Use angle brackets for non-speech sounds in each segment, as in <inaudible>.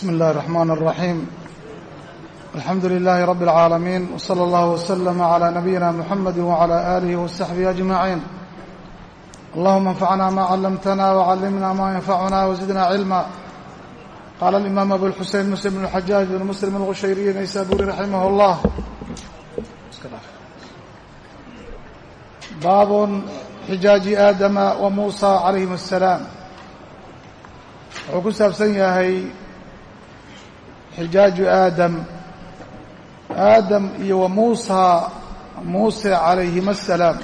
بسم الله الرحمن الرحيم الحمد لله رب العالمين وصلى الله وسلم على نبينا محمد وعلى آله وصحبه أجمعين اللهم انفعنا ما علمتنا وعلمنا ما ينفعنا وزدنا علما قال الإمام أبو الحسين مسلم بن الحجاج بن مسلم الغشيري نيسابوري رحمه الله باب xijaaji aadama wa muusa calayhim assalaam wuxuu ku saabsan yahay xijaaju aadam aadam iyo wa muusa muuse calayhim assalaam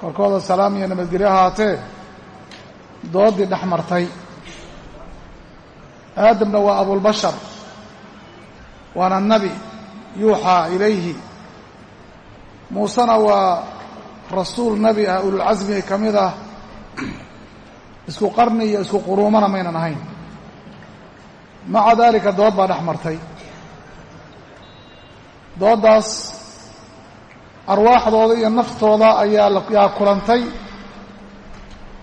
korkooda salaam iyo nabadgelyo ahaatee doodii dhex martay aadamna waa abulbashar waana nebi yuuxaa ilayhi muusena waa rasuul nebi ah ululcasmi ka mid ah isku qarni iyo isku quruumana maynan ahayn maca daalika dood baa dhex martay. Dooddaas arwaaxdooda iyo naftooda ayaa yaa kulantay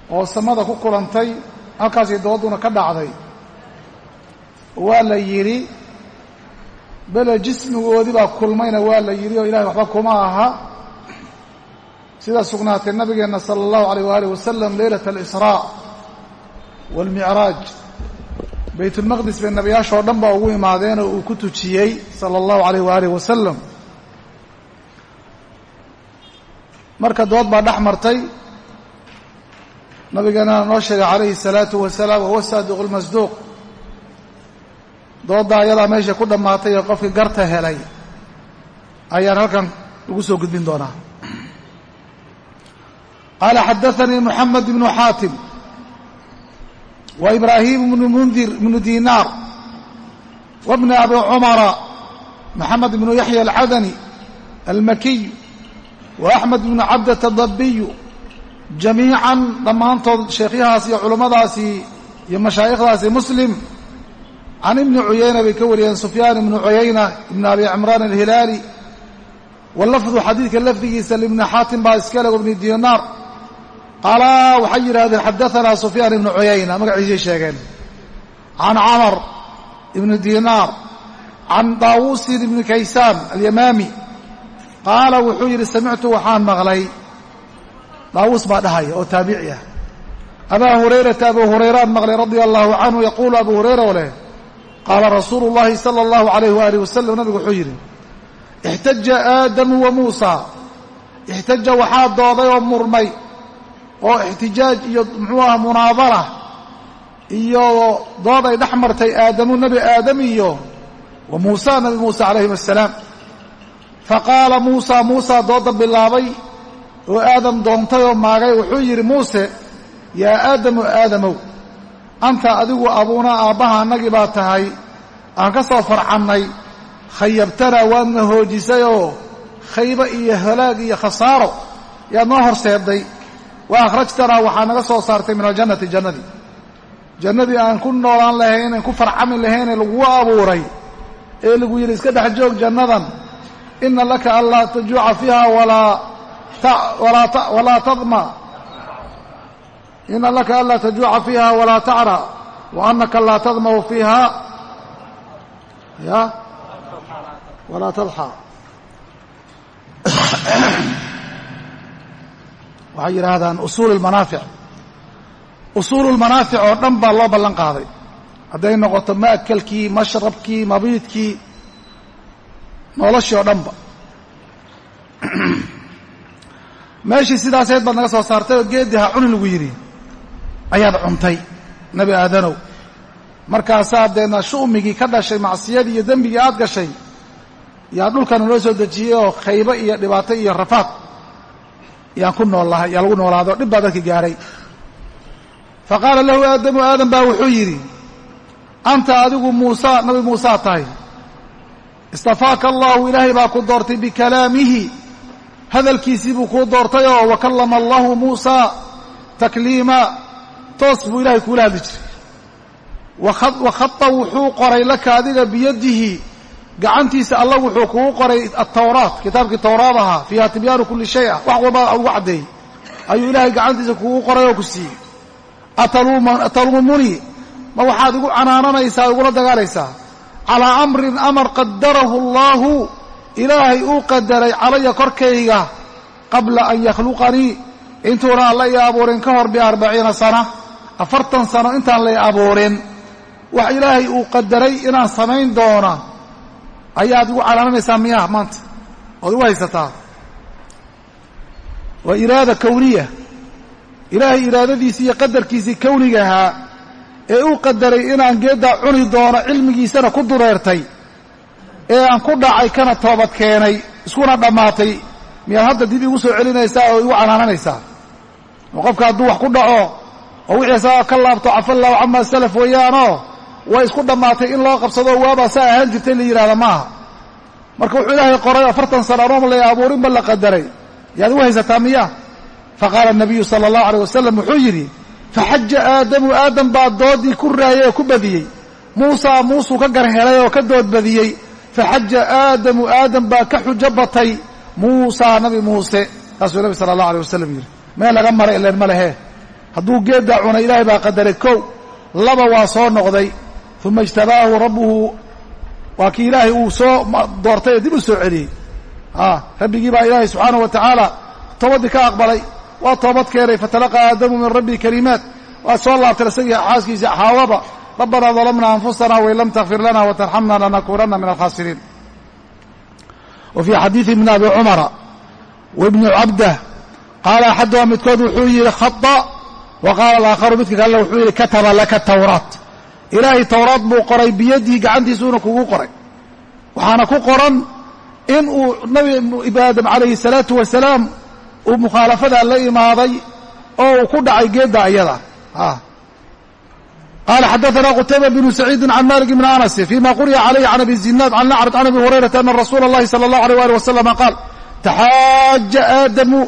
oo samada ku kulantay halkaasay doodduna ka dhacday. Waa la yidhi bele jismigoodii baa kulmayna waa la yidhi oo ilahay waxba kuma aha. Sida sugnaatay nabigeenna sala allahu alayh waalih wasalam leylata alisraa waalmicraaj baytulmaqdis bay nabiyaashoo dhan baa ugu imaadeen oo uu ku tujiyey sala allahu alayh waalih wasalam marka dood baa dhex martay. Nabigeennana noo sheegay calayhi salaatu wasalaam wahuwa saadiqu lmasduuq. Dooddaa ayadaa meesha ku dhammaatay ee qofkii garta helay. Ayaan halkan lagu soo gudbin doonaa. Qaala xadaanii muxamed ibnu xaatim ibraahiim ibnu mundir ibnu dinaar bni abi cumara maxamed ibnu yaxya alcadani almakiy wa axmed ibnu cabdata dabiyu jamiican dhammaantood sheekhyahaas iyo culummadaasi iyo mashaayikhdaasi muslim. Can ibni cuyayna bay ka wariyeen sufyaan ibnu cuyayna ibn abi cimraan alhilaali. Walafdu xadiidka lafdigiisa libni xaatim baa iskale ibni dinaar qaala waxay yidhahdeen xadaanaa sufyaan ibnu cuyayna magaciisay sheegeen. Can camar ibni dinaar can daawusin ibni kaysaan alyamaami. Qaala wuxuu yidhi samictu waxaan maqlay daawuus baa dhahaya oo taabici ah. Abaa hurayrata abu hurayraan maqlay radia allahu canhu yaquulu abu hurayra oo leh qaala rasuulu llahi sala allahu alayh waalih wasalam nabigu wuxuu yidhi ixtaja aadamu wa muusa ixtaja waxaa dooday oo murmay oo ixtijaaj iyo muxuu aha munaadara iyo dood ay dhex martay aadamu nebi aadam iyo wa muusa nebi muuse calayhim assalaam. Faqaala muusa muusa dooda bilaabay oo aadam doontay oo maagay wuxuu yidhi muuse yaa aadamu aadamow anta adigu abuunaa aabbaha annagii baa tahay aan ka soo farcannay khayabtanaa waadna hoojisay oo khaybo iyo halaag iyo khasaaro yaad noo horseedday wa akhrajtanaa waxaa naga soo saartay min aljannati jannadii jannadii aan ku noolaan lahayn aan ku farcami lahaynee lagugu abuuray ee lagu yidhi iska dhex joog jannadan ina laka anlaa tajuuca fiiha walaa tadma ina laka anlaa tajuuca fiiha walaa tacra wa anaka laa tadmau fiiha ya walaa tadxa waxay yidhaahdaan usuul almanaafic usuulu lmanaafic oo dhan baa loo ballan qaaday. Hadday noqoto ma'kelkii mashrabkii mabiidkii noloshii oo dhanba <clears throat> meeshii sidaaseed baad naga soo saartay oo geeddii ha cuni lagu yidhi. Ayaad cuntay nebi aadanow. Markaasaa deedna shu'migii ka dhashay macsiyadii iyo dembigii aad gashay yaa dhulkana noo soo dejiyey oo khaybo iyo dhibaato iyo rafaad yaan ku noollahay yaa lagu noolaado dhib baa dadki gaadhay fa qaala lahu aadamu aadam baa wuxuu yidhi anta adigu muusa nabi muusaa tahay. Istafaaka allahu ilaahay baa ku doortay bikalaamihi. Hadalkiisii buu kuu doortay oo wa kallama allahu muusaa takliima. Toos buu ilaahay kuula hadli jiray. Wa khata wuxuu qoray laka adiga biyadihi gacantiisa alla wuxuu kugu qoray atawraat kitaabkii towraad ahaa fiiha tibyaanu kulli shay ah wax walba ugu caddeeyey. Ayuu ilaahay gacantiisa kugu qoray oo ku siiyey. Ataluumunii ma waxaad igu canaananaysaa igula dagaalaysaa? Calaa amrin amar qadarahu allaahu ilaahay uu qadaray calaya korkayga qabla an yakhluqanii intuuna alla ii abuurin ka hor biarbaciina sana afartan sano intaan lay abuurin. Wax ilaahay uu qadaray inaan samayn doona ayaad igu canaananaysaa miyaa maanta? Ood igu haysataa? Waa iraada kowniya ilaahay iraadadiisii iyo qadarkiisii kowniga ahaa ee uu qadaray inaan geeddaa cuni doono cilmigiisana ku dureertay ee aan ku dhacay kana toobad keenay iskuna dhammaatay miyaad hadda dib igu soo celinaysaa oo igu canaananaysaa oo qofka hadduu wax ku dhaco oo wixii asagaa ka laabto cafallahu camaa salaf weeyaanoo way isku dhammaatay in loo qabsado waabaa saa ahaan jirtay la yidhahda maaha. Marka wuxuu ilaahay qoray afartan sana anoom lay abuurinba la qadaray. Yaad igu haysataa miya? Faqaala nabiyu sala allahu aleyh wasalam wuxuu yidhi faxaja aadamu aadam baa doodii ku raayay oo ku badiyey. Muusaa muusuu ka garhelay oo ka dood badiyey. Faxaja aadamu aadam baa ka xujo batay. Muusaa nabi muuse saasuu nabi sala allah aleyh wasalam yidhi meel laga maray ileen ma lehe. Hadduu geeddaa cunay ilaahay baa qadaray. Kow laba waa soo noqday uma ijtabaahu rabbuhu waa kii ilaahay uu soo doortay ee dib u soo celiyey. Rabbigii baa ilaahay subxaanahu wa tacaala toobadii ka aqbalay. Waa toobad keenay fatalaqaa aadamu min rabbii kalimaat. Waa soo laabtay isagii xaaskiisa xaawaba. Rabbanaa dalamna anfusana wain lam takfir lana watarxamna lanakuunanna min alkhaasiriin wa fii xadiidi ibni abi cumara wa ibni cabdah qaala axaduha midkood wuxuu yidhi khata wa qaala alaakharu midka kalena wuxuu yidhi kataba laka tawraat ilaahay towraad buu qoray biyadihi gacantiisuuna kugu qoray waxaana ku qoran in uu nabi aadam calayhi salaatu wasalaam uu mukhaalafadaa la imaaday oo uu ku dhacay geedda ayada qaala xadaana qutayba bnu saciidin can malik bni anas fima quri'a calayhi can abi zinaad can lacrad can abi hurayrata ana rasuula اllahi salى اllahu alيh ali wasalama qaal taxaaja aadamu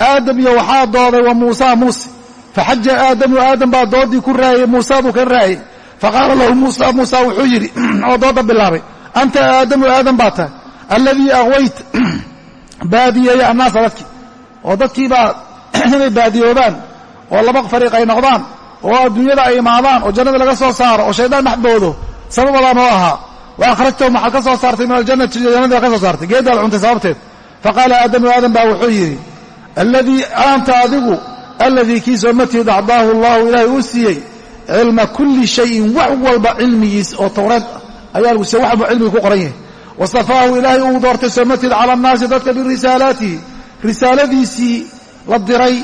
aadam iyo waxaa dooday wa muusa muuse faxaja aadamu aadam baa doodii ku raayey muusa buu ka raayey faqaala lahu muusa muusa wuxuu yidhi oo dooda bilaabay anta aadamu aadam baa tahay alladii akwayt baadiyeeya annaasa dadkii oo dadkiibaa inay baadiyoobaan oo laba fariiq ay noqdaan oo adduunyada ay imaadaan oo jannada laga soo saaro oo shaydaan dhexdoodo sababadan oo ahaa wa akhrajtahum waxaad ka soo saartay min aljannati jannada ka soo saartay geeddaad cuntay sababteed faqaala aadamu aadam baa wuxuu yidhi alladii anta adigu alladii kii soomatiid acdaahu allahu ilaahay uu siiyey cilma kulli shayin wax walba cilmigiis oo towreed ayaa lagu siiyey wax walba cilmigi ku qoran yahay. Wastafaahu ilaahay uu doortay soomatiid cala annaasi dadka birisaalaatihi risaaladiisii la diray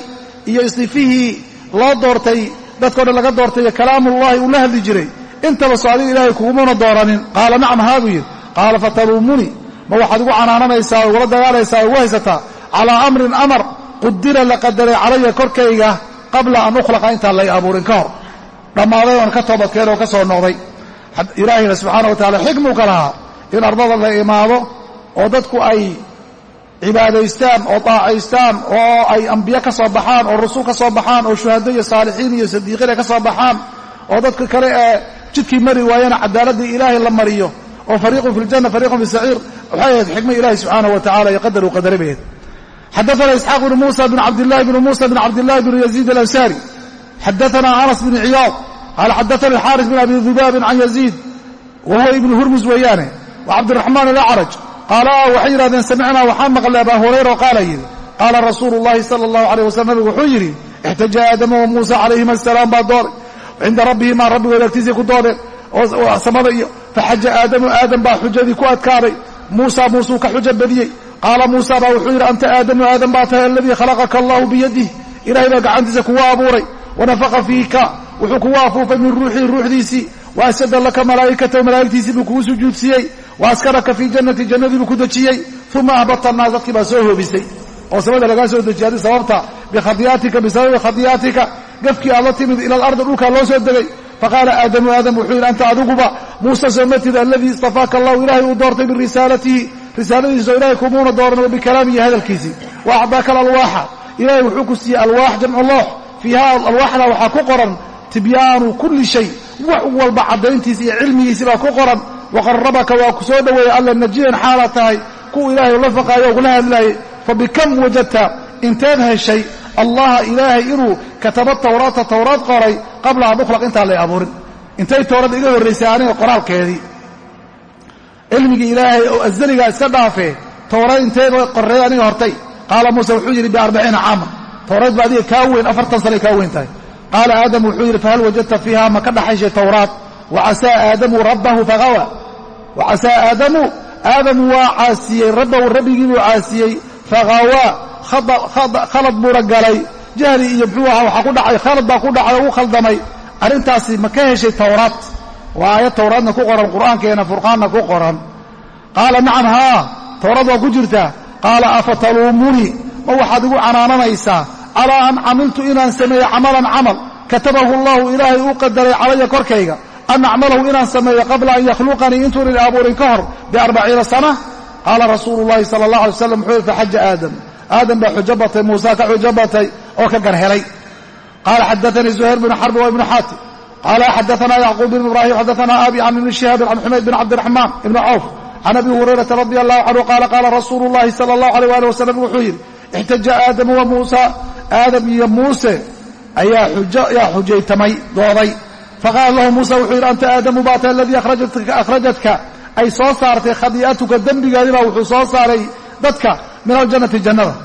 iyo istifihii loo doortay dadkao dhan laga doortay iyo kalaamullahi uu la hadli jiray. Intaba soo adiga ilaahay kugumuna dooranin. Qaala nacam haa buu yidhi. Qaala fataluumuni ma waxaad igu canaananaysaa o igula dagaalaysaa o igu haysataa? Calaa amrin amar qudira la qadaray calaya korkayga qabla an ukhlaqa. Intaan lay abuurin ka hor dhammaaday oon ka toobadkeen oo ka soo noqday. Ilaahayna subxaana wa tacala xikmuu ka lahaa in ardada la imaado oo dadku ay cibaadaystaan oo daacaystaan oo ay ambiye ka soo baxaan oo rusul ka soo baxaan oo shuhado iyo saalixiin iyo sadiiqiina ka soo baxaan oo dadka kale ee jidkii mari waayana cadaaladii ilaahay la mariyo oo fariiqun fi ljanna fariiqun fi saciir waxay ahayd xikma ilahi subxaanahu wa tacala iyo qadar uu qadaray bay ahayd xadaana isxaaq bnu muusa bn cabdillahi bn muusa bn cabdillahi bn yaziid alansaari xadaana anas bn ciyaad qaala xadaana alxaaris bn abi dubaabin can yaziid wa huwa ibnu hurmus weeyaane wa cabdiraxmaan alacraj qaala waxay yidhahdeen samicnaa waxaan maqlay abaa hurayra oo qaala yidhi qaala rasuulu llahi sala allahu aleyh wasalam nabigu wuxuu yidhi ixtaja aadama wa muusa calayhima asalaam baa dooday cinda rabbihimaa rabbigood agtiisay ku doodeen oo samada iyo faxaja aadamu aadam baa xujadii ku adkaaday muusa muusuu ka xujo badiyey qaala muusa baa wuxuu yidhi anta aadamu aadam baa tahay aladii khalaqaka allahu biyadih ilahay baa gacantiisa kugu abuuray wanafaqa fiika wuxuu kugu afuufay min ruuxihi ruuxdiisii wa asjada laka malaa'ikatahu malaa'igtiisii buu kugu sujuudsiiyey wa askaraka fii jannati jannadii buu ku dejiyey uma ahbata annaas dadkii baa soo hoobisay. Oo samada lagaa soo dejiyay adi sababta bikhadiyaatika bisababi khadiyaatika gafkii aad la timid ila alardi dhulkaa loo soo degay. Faqaala aadamu aadam wuxuu yidhi anta adiguba muuse soomatid aladii istafaaka allahu ilaahay uu doortay birisaalatihi risaaladiiso ilahay kumuuna dooran wa bikalaamihi ku siiyey alwaax fiiha alwaaxda waxaa ku qoran tibyaanu kulli shay. Wax walba caddayntiisa iyo cilmigiisi baa ku qoran. Waqarabaka waa ku soo dhoweeyey alla najiyan xaalaad tahay. Kuwa ilaahay ula faqaayo kula hadlaayay fabikam wajadta inteed heshay allaha ilaahay inuu kataba tawraata tawraad qoray qabla an ukhlaq intaan lay abuurin. Intay towrad iga horraysay aniga qoraalkeedii. Cilmigii ilaahay oo azaligaa iska dhaafee towrad inteeda qorreey aniga hortay? Qaala muuse wuxuu yidhi biarbaciina caama towrayd ba adiga kaa weyn afartan sanay kaa weyn tahay. Qaala aadamu wuxuu yidhi fahal wajadta fiiha ma ka dhaxayshay towraad wacasaa aadamu rabbahu fagawa wacasaa aadamu aadamu waa caasiyey rabbahu rabbigii buu caasiyey fagawaa khalad buuna galay jahli iyo muxuu ahaa waxaa ku dhacay khalad baa ku dhacay oo u khaldamay. Arrintaasi ma ka heshay towraad waa aayad towraadna ku qoran qur'aankeena furqaanna ku qoran. Qaala nacam haa towraad waa ku jirtaa. Qaala afataluumunii ma waxaad igu canaananaysaa calaa an camiltu inaan sameeyo camalan camal? Katabahu allahu ilaahay uu qadaray calaya korkayga. An acmalahu inaan sameeyo qabla an yakhluqanii intuunan abuurin ka hor biarbaciina sana? Qaala rasuulu llahi sala allah alay slam wuxuu yihi faxaja aadam. Aadam baa xujo batay muuse ka xujo batay oo ka garhelay. Qaala xadaanii zuhayr bnu xarbi wa ibnu xaatim qaala xadaana yacquub bn ibrahim xadaana abi can ibni shihaabin can xumayd bin cabdiraxmaan ibni cawf can abi hurayrata radi allahu canhu qaala qaala rasuulu llahi sala allahu aleyh ali wasalam wuxuu yidhi ixtaja aadamu wa muusa aadam iyo muuse ayaa xujaytamay dooday. Faqaala lahu muusa wuxuu yidhi anta aadamu baata aladii akhrajadka ay soo saartay khadii'atuka dembigaadibaa wuxuu soo saaray dadka min aljannati jannada.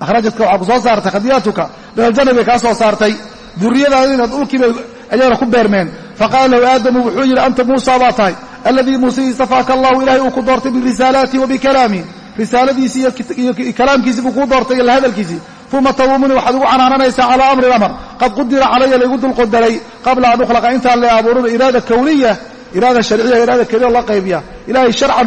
Akhrajadka waxaa ku soo saartay khadii'atuka min aljanna bay kaa soo saartay. Duriyadaadina dhulkiibay ayagana ku beermeen. Faqaala lahu aadamu wuxuu yidhi anta muusa baa tahay aladii muuse istafaaka allahu ilahay uu ku doortay birisaalaatihi wa bikalaamihi risaaladiisii iyo kalaamkiisii buu kuu doortay iyo hadalkiisii uma taluumuni waxaad igu canaananaysaa calaa amri amar qad qudira calaya laygu dulqodaray qabla an ukhlaqa intaan la abuurin iraada kawniya iraada sharciya iraada keliya la qaybiya. Ilaahay sharcan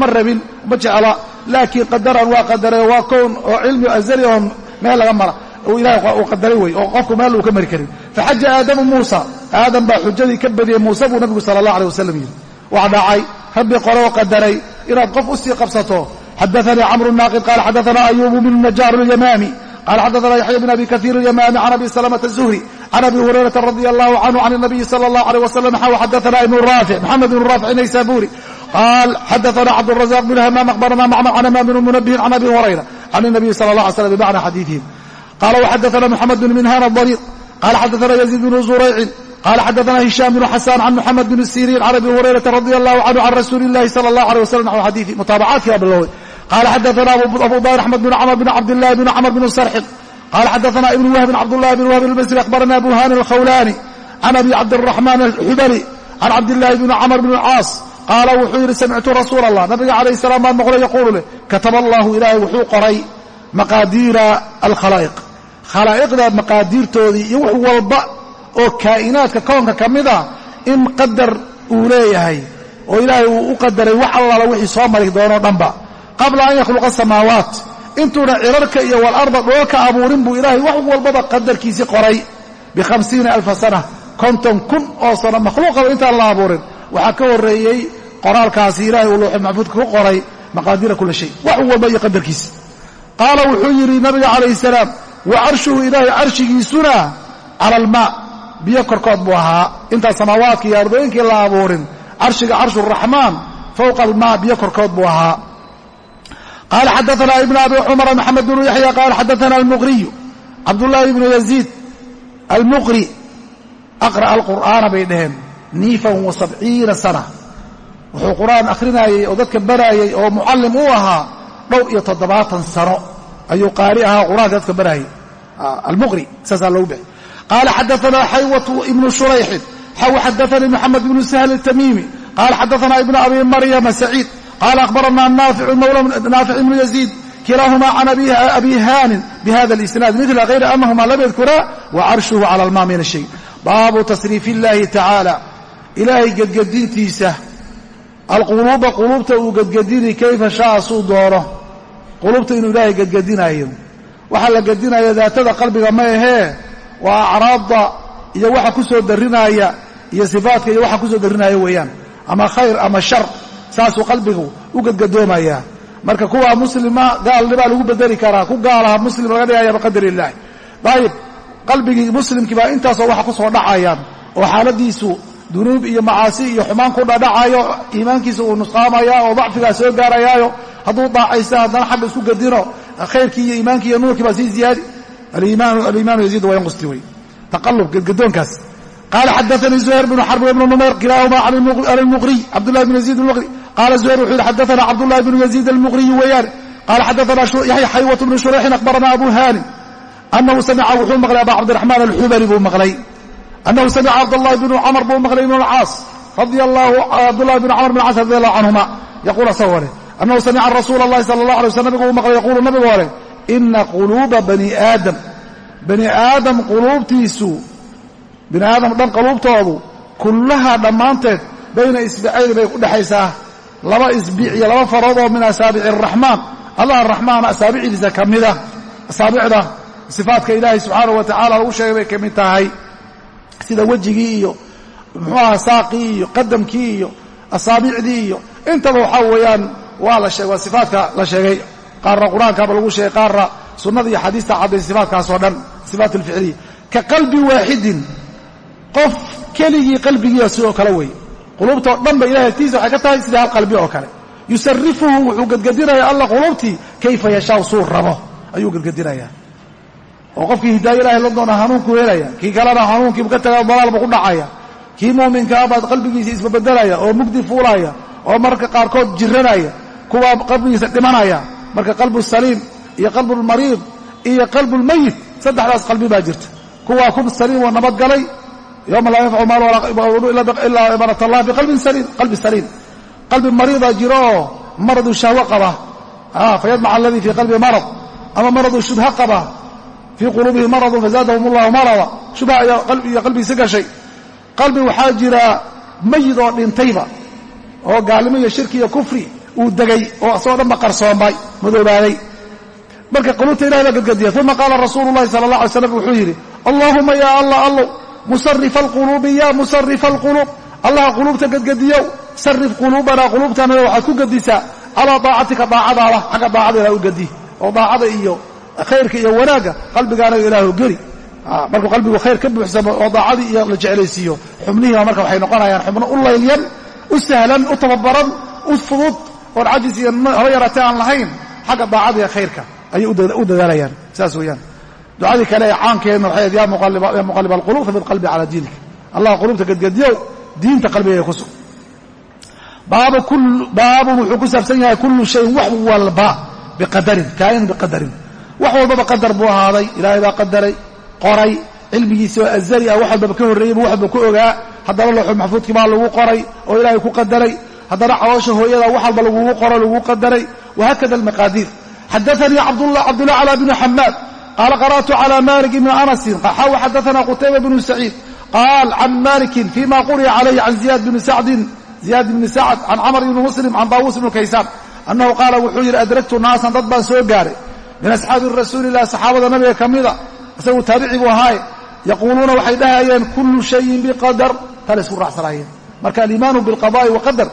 ma rabin ma jecla. Laakiin qadaran waa qadaray waa kown oo cilmi azali oon meel laga mara. Ilahay uu qadaray wey oo qofku meel uu ka mari karin. Faxaja aadamu muusa. Aadam baa xujadii ka badiyey muuse buu nabigu sala allah aleh wasalam yidhi. Wax dhacay rabbi qoloo qadaray inaad qof u qabsato. Xadaanii camru naaqid qaala xadaana ayubu bnu najaar اlyamaami qala xadaana yaxya bn abi kaiir اlyamaami can abi salamata الzuhri can abi hurayrata radi allahu canhu can الnabiyi salى اllah alيh wasalam xaw xadaana ibnu raafic maxamed bn raafic naysaburi qaal xadaana cabdurazaq bn hamaam akhbarana macmar can hamaam bn munabihin can abi hurayra can الnabiyi sala اlah alay slam bimacna xadiiثihim qala wxadaana mxamed bn minhan adariiq qala xadaana yaziid bnu zuraycin qala xadaana hishaam bnu xasan can muxamed bn siriin can abi hurayrata radi allahu canhu can rasuuli اllahi sala اllah alيh wasalam naxw xadiiثi mutaabacaadkii baa bilowday qala xadaana abu dahir axmed bn cmr bn cabdillahi bn cmr bn sarxin qala xadaana ibn wahbin cabdullahi bn wahb اlmasri akhbarana abu hani alkhawlani can abi cabdiraxmaan alxubali can cabdillahi bn cmr bn caas qaala wuxuu yidhi samictu rasuul allah nabiga calayh salaam baan maqlay yaquulu leh kataba allahu ilaahay wuxuu qoray maqaadiira alkhalaa'iq khalaa'iqda maqaadiirtoodii iyo wax walba oo kaa'inaadka koonka ka mid a in qadar uu leeyahay oo ilaahay uu u qadaray wax allaala wixii soo mari doonoo dhanba qabla an yakhluqa asamaawaat intuuna cirarka iyo walarda dhoolka abuurin buu ilaahay wax walbaba qadarkiisii qoray. Bihamsiina alfa sana. Konton kun oo sano makhluuqaba intaan la abuurin. Waxaa ka horreeyey qoraalkaasi ilaahay uu looxul maxfuudka ku qoray maqaadiira kula shay. Wax walba iyo qadarkiisi. Qaala wuxuu yidhi nabiga calayhi salaam wa carshuhu ilaahay carshigiisuna cala almaa biyo korkood buu ahaa. Intaan samaawaadka iyo ardooyinkii la abuurin carshiga carshu raxmaan fowqa almaa biyo korkood buu ahaa qaala xadaana ibn abi cumar maxamed bnu yaxya qaala xadaana almuqriyu cabdullaahi ibnu yaziid almuqri aqra'a alqur'aana bay dhaheen niifan wa sabciina sana wuxuu qur'aan akhrinayey oo dadka baraayey oo mucallim u ahaa dhowr iyo toddobaatan sano ayuu qaari ahaa qur'aanka dadka baraayey almuqri saasaa loogu bixi qaala xadaana xaywatu ibnu shurayxin xaw xadaanii maryama saciid qaala akhbarana naafic ibnu yaziid kilaahumaa can abi haanin bihada اlisnaad mila hayra anahuma lam yadkuraa wa carshuhu cala almaa min ashay baabu tasriif اllahi tacaala ilaahay gedgedintiisa alquluuba quluubta uu gedgedini kayfa shaa suu doono quluubta inuu ilaahay gedgedinaayo waxaa la gedinaya daatada qalbiga ma ahee waa acraadda iyo waxa ku soo darinaaya iyo sifaadka iyo waxa ku soo darinaya weeyaan ama khayr ama shar saasuu qalbigu u gedgadoomayaa marka kuwa muslima gaalnibaa lagu bedeli karaa ku gaalaha muslim laga dhigaya biqadar illaahi dayib qalbigii muslimkii baa intaasoo waxa ku soo dhacayaan oo xaaladiisu dunuub iyo macaasi iyo xumaan ku dhadhacayo iimaankiisa uu nusqaamaya oo dacfigaa soo gaarayaayo hadduu daacaysa haddana xagga isku gedino khayrkii iyo iimaankii iyo nuurkii baa sii ziyaadi. Aliimaanu yaziid wayanqusti wey. Taqallub gedgadoonkaas qala xadaanii zuhayr bnu xarb ibnu numayr kilaahuma can lmuqriy cabdullahi bn yaziid almuqri qaala zuhayr wuxuu yihi xadaana cabdullahi bnu yaziid almuqriyi weeyaan qaala xadaana yaxya xaywat bnu shurayxin akhbarana abu hanim anahu samica wuxuu maqlay aba cabdiraxmaan alxubali buu maqlay anahu samica cabdllahi bnu camr buu maqlay ibn caas cabdullahi bn camr bn caas radi allahu canhuma yaquul asagoo leh annahu samica rasuula allahi sala allah alay waslam nabigu uu maqlay yaquulu nabigu ole ina quluuba bani aadam bani aadam quluubtiisu bini aadam dhan quluubtoodu kullahaa dhammaanteed bayna isbicayni bay ku dhexaysaa laba isbiic iyo laba farood oo min asaabici araxmaan allah araxmaana asaabicdiisa ka mida asaabicda sifaadka ilaahay subxaanahu wa tacaala lagu sheegay bay ka mid tahay. Sida wejigii iyo muxuu aha saaqii iyo qadamkii iyo asaabicdii iyo. Intaba waxaa weeyaan waa la sheeg waa sifaadka la sheegay. Qaarna qur'aankaaba lagu sheegay qaarna sunnada iyo xadiista cadday sifaatkaasoo dhan sifaat alficliya ka qalbi waaxidin qof keligii qalbigiiba sidoo kale wey quluubtao dhan ba ilahay agtiisa waxay ka tahay sidai hal qalbi oo kale. Yusarifuhu wuxuu gedgedinaya alla quluubtii kayfa yashaa suu rabo? Ayuu gedgedinayaa oo qofkii hidaayo ilahay la doona hanuunku helaya kii kalena hanuunkiibu ka taga dalaalbu ku dhacaya. Kii muuminkaa baad qalbigiisa isbabedelaya oo mugdi fuulaya oo marka qaarkood jiranaya kuwaa qalbigiisa dhimanaya. Marka qalbu saliim iyo qalbulmariid iyo qalbulmayit saddexdaas qalbi baa jirta. Kuwaa ku saliim oo nabadgalay yowma laa yanfacu maal ilaa ibarat allah biqalbin saliim qalbi saliim qalbi mariida jiro oo maradu shahwo qaba fayadmac aladii fii qalbi marad ama maradu shubha qaba fii quluubihi maradun fazaadahum allahu marada shubha iyo qalbigiisa gashay qalbi waxaa jira mayid oo dhintayba oo gaalnimo iyo shirki iyo kufri uu degay oo asagoo dhanba qarsoomay madoobaaday marka quluubta ilahay baa gadgadiya uma qaala rasuulu llahi sala allah alay slam wuxuu yidhi allaahuma yaa allah allow musarifa alquluubi ya musarifa alquluub allaha quluubta gadgadiyow. Sarif quluubanaa quluubtanada waxaad ku gadisaa calaa daacatika daacadaada xagga daacadeeda u gadi. Oo daacada iyo khayrka iyo wanaagga qalbigaanaga ilaahu geli. Markuu qalbigu khayr ka buuxsamo oo daacadii iyo la jeclaysiiyo xubnihiiba marka waxay noqonayaan xubno u laylyan u sahlan u tababaran u fudud oon cajis iyo haba yaraatee aan lahayn. Xagga daacada iyo khayrka ayay u dadaalayaan. Saas weeyaan ducadii kale ee caankeenna waxay ya muqalib alqulub fabid qalbi calaa diinik. Allah qulubta gadgadiyow diinta qalbigeega ku sug. Baabun wuxuu ku saabsan yahay kullu shayin wax walba biqadarin kaa'inu biqadarin. Wax walbaba qadar buu ahaaday ilaahay baa qadaray qoray cilmigiisa oo azali ah wax walbaba ka horreeyeyba wax walba ku ogaa. Haddana looxul maxfuudkii baa lagu qoray oo ilaahay ku qadaray. Haddana cawoosha hooyada wax walba lagugu qoro lagugu qadaray. Wahakada almaqaadiir. Xadaanii cabdullah cala bni xamaad qaala qara'tu cala malik bni anasin xaw xadaana qutayba bnu saciid qaal can malikin fima quri'a calayhi can ziyad bni sacdin ziyaad bni sacd can camr bni muslim can daawuus bni kaysaan annahu qaala wuxuu yidhi adragtu naasan dad baan soo gaaray min asxaabi rasuulilah saxaabada nabiga ka mida isagu taabici buu ahaaye yaquuluuna waxay dhahayeen kullu shayin biqadar tala isku raacsanaayeen marka aliimaanu bilqada'i waqadar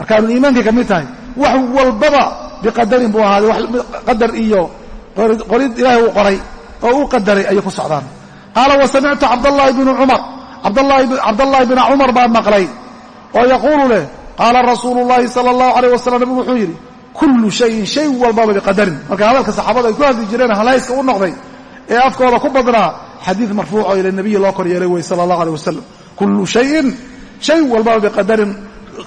arkaanuliimaankay ka mid tahay wax walbaba biqadarin buu ahaaday qadar iyo qorid ilaahay uu qoray oo uu qadaray ayay ku socdaan. Qaala wa samictu cabdallaahi bni cumar cabdallaahi bna cumar baan maqlay. Oo yaquulu leh qaala rasuulu llaahi sala allahu alayh wasalam nabigu wuxuu yidhi kullu shayin shay walbaba biqadarin marka hadalka saxaabada ay ku hadli jireen halayska u noqday ee afkooda ku badnaa xadiid marfuuco ila nabiyi loo kor yeelay wey sala allahu aleh wasalam kullu shayin shay walbaba biqadarin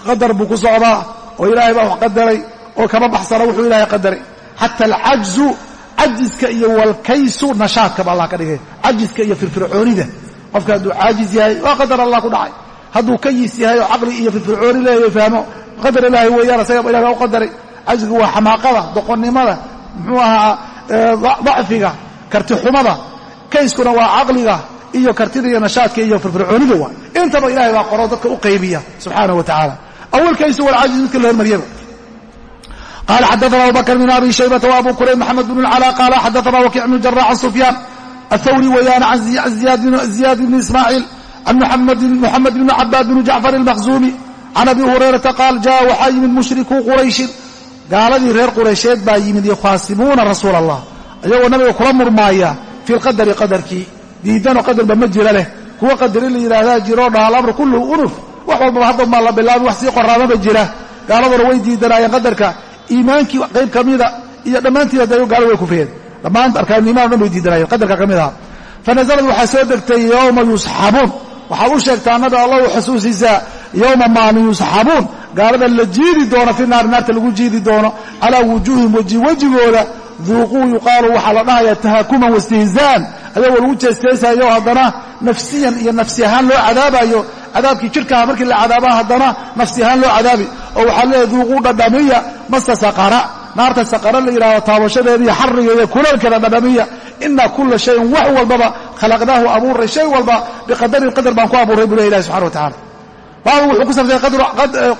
qadar buu ku socdaa oo ilaahay baa wax qadaray oo kama baxsana wuxuu ilaahay qadaray. Xata alcajzu cajiska iyo walkaysu nashaadkaba allah ka dhigay. Cajiska iyo firfircoonida. Qofka hadduu caajiz yahay waa qadar allah ku dhacay. Hadduu kayis yahay oo caqli iyo firfircooni leeyahay fahmo qadar ilaahay weeyaan isaga ilahay baa u qadaray. Cajzigu waa xamaaqada doqonnimada muxuu ahaa dacfiga kartixumada kayskuna waa caqliga iyo kartida iyo nashaadka iyo firfircoonida waa. Intaba ilahay baa qoro dadka u qaybiya subxaanahu wa tacaala awalkaysu walcaajiz midka la hormariyaba qala xadaana abubakr bn abi shaybata wabu kurayb maxamed bn اlcala qala xadaana wakic bn jarax can sufyaan athawri weeyaan can ziyaad bn ismaaciil can muxamed bn cabaad bn jacfar اlmakhzumi can abi hurayrata qaal jaa waxaa yimid mushrikuu qurayshin gaaladii reer quraysheed baa yimid yukhaasimuuna rasuula allah ayagoo nabiga kula murmaaya fi lqadari qadarkii diidanoo qadarba ma jira leh kuwa qadari la yidhaahdaa jiroo dhaha alamru kulluhu unuf wax walbaba hadda maa la bilaabin wax sii qoraamaba jira gaaladuna way diidanaayeen qadarka iimaankii qayb ka mida iyo dhammaantiina de gaalada way kufriyeen dhammaan arkaaniman o dhan bay diidanaayeen qadarka ka mid aha fanazalad waxaa soo degtay yowma yusxabuun. Waxaad u sheegtaa nabi allah u xusuusisaa yowma maalin yusxabuun. Gaalada la jiidi doono fi naari naarta lagu jiidi doono calaa wujuuhim weji wejigooda duuquu yuqaalu waxaa la dhahayaa tahakuman wastihzaan ayagoo lagu jeesteesayo haddana nafsiyan iyo nafsi ahaan loo cadaabayo cadaabkii jidhkaha markii la cadaaba haddana nafsi ahaan loo cadaabi. Oo waxaa leeyahy duuquu dhadhamiya masta saqara. Naarta saqara la yidhahdo taabashadeeda iyo xarigeeda kuleelkeeda dhadhamiya. Ina kula shayin wax walbaba khalaqnaahu abuuray shay walba biqadarin qadar baan ku abuuray buu leh ilahi subxana wa tacala baabu wuxuu ku sabtay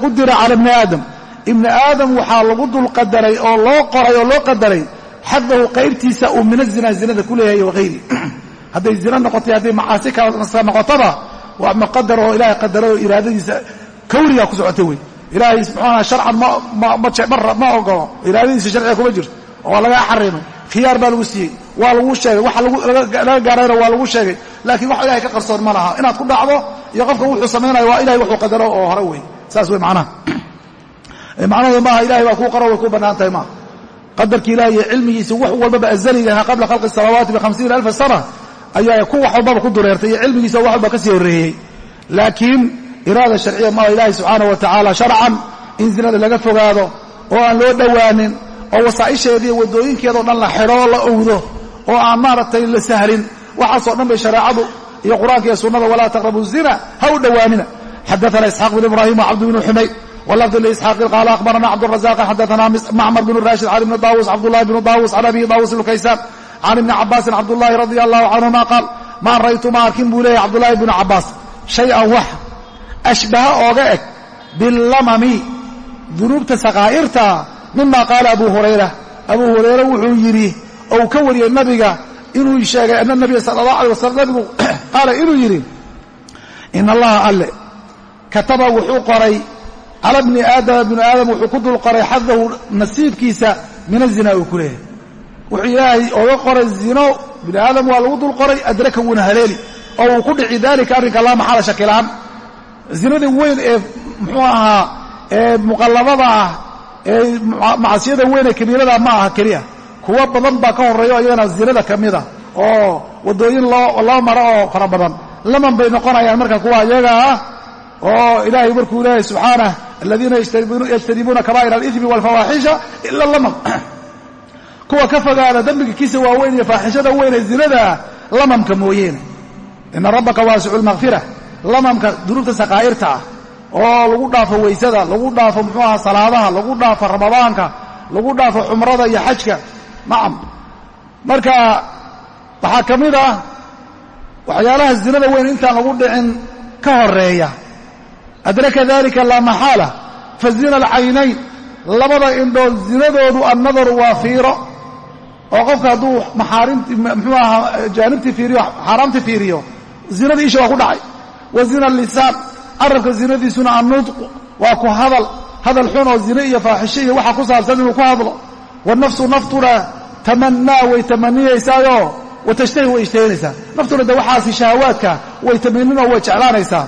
qudira cala ibni aadam. Ibni aadam waxaa lagu dulqadaray oo loo qoray oo loo qadaray xadahu qaybtiisa uu min azina zinada ku leeyahay wahayri <clears throat> hadday zina noqotay hadday macaasi kala noqotaba waa muqadar oo ilaahay qadaray iraadadiisa kawrigaa ku socotay wey ilaahay muxuaha sharcan ma ogolo iraadadiisa sharciga kuma jirto. Oo waa lagaa xarimay khiyaar baa lagu siiyey. Waa lagu sheegay. Waxa laga gaarayna waa lagu sheegay. Laakiin wax ilahay ka qarsoon ma laha. Inaad ku dhacdo iyo qofka wuxuu samaynayo waa ilahay wuxuu qadaro oo hore wey saas wey macnaha. <clears throat> Macnaheedu maaha ilahay baa kuu qaro way kuu bannaan tahay maaha. Qadarki ilahi iyo cilmigiisa wax walbaba azaligaha qabla khalqi الsamaawaati bihamsiina alfa sana ayaa ku wax walbaba ku dureertay iyo cilmigiisa wax walba ka sii horreeyey. Laakiin iraada sharciya maaha ilaahi subxaanaه wa tacaala sharcan in zinada laga fogaado oo aan loo dhowaanin oo wasaa'isheeda iyo waddooyinkeedao dhan la xidho oo la owdo oo aan maaragtay la sahlin. Waxaasoo dhan bay shareecadu iyo qur'aanka iyo sunnada walaa taqrabu zina ha u dhowaanina xadaana isxaaq bn ibrahim wcabd bn xumayd wlafd lisxaaqi qaala akhbarana cabdurazaq xadaana macmar bn rashid can ibni daawus cabdullahi bn daawus can abi daawus lkaysaan can ibni cabaasin cabdullahi radi allahu canhuma qaal maa ra'aytu ma arkin buu leeyahy cabdullahi bnu cabaas shay-an wax ashbaha ooga eg billamami dunuubta sakaa'irta mima qaala abu hurayra abu hurayre wuxuu yidhi ou ka wariyey nabiga inuu sheegay ana nabiya sala allah alay wasalam nabigu qaala inuu yidhi in allaha alle kataba wuxuu qoray cala bni aadama binu aadam wuxuu ku dul qoray xadahu nasiibkiisa min azina uu ku leeyahay wuxuu ilaahay ooga qoray zino bini aadam waa lagu dul qoray adraka wuuna haleeli oo uu ku dhici daalika arrinka laa maxaala shakilaan zinada weyn ee muxuu ahaa ee muqallabada ah ee macsiyada weyn ee kabiirada ma aha keliya. Kuwo badan baa ka horreeya iyagana zinada ka mida oo waddooyin loo maro oo fara badan. Laman bay noqonayaan marka kuwa iyaga ah oo ilaahay markuu leeyahay subxaanah aladiina yajtanibuuna kabaa'ir alidmi walfawaaxisha ila lamam <clears throat> kuwa ka fogaada dembiga kiisa waaweyn iyo faaxishada weyn ee zinadaa lamamka mooyeene. Ina rabbaka waasicu lmakfira lamamka dunuubta sakaa'irta ah oo lagu dhaafo weysada lagu dhaafo muxuu aha salaadaha lagu dhaafo ramadaanka lagu dhaafo cumrada iyo xajka. Nacam. Marka waxaa ka mid ah waxyaalaha zinada weyn intaan lagu dhicin ka horreeya adraka dalika laa maxaala fa zina alcaynayn. Labada indhood zinadoodu annadaru waa fiiro oo qofka hadduu maxaarimti muxuu ahaa jaanibtii fiiriyo xaaraamtii fiiriyo zinadii isha waa ku dhacay. Wa zina lisaan carabka zinadiisuna annudqu waa ku hadal hadal xun oo zine iyo faaxisho iyo waxa ku saabsan inuu ku hadlo. Wanafsu naftuna tamanaa way tamaniyaysaayoo wa tashtahi way ishtahinaysaa naftuna de waxaasi shahawaadka way tamaninoo way jeclaanaysaa.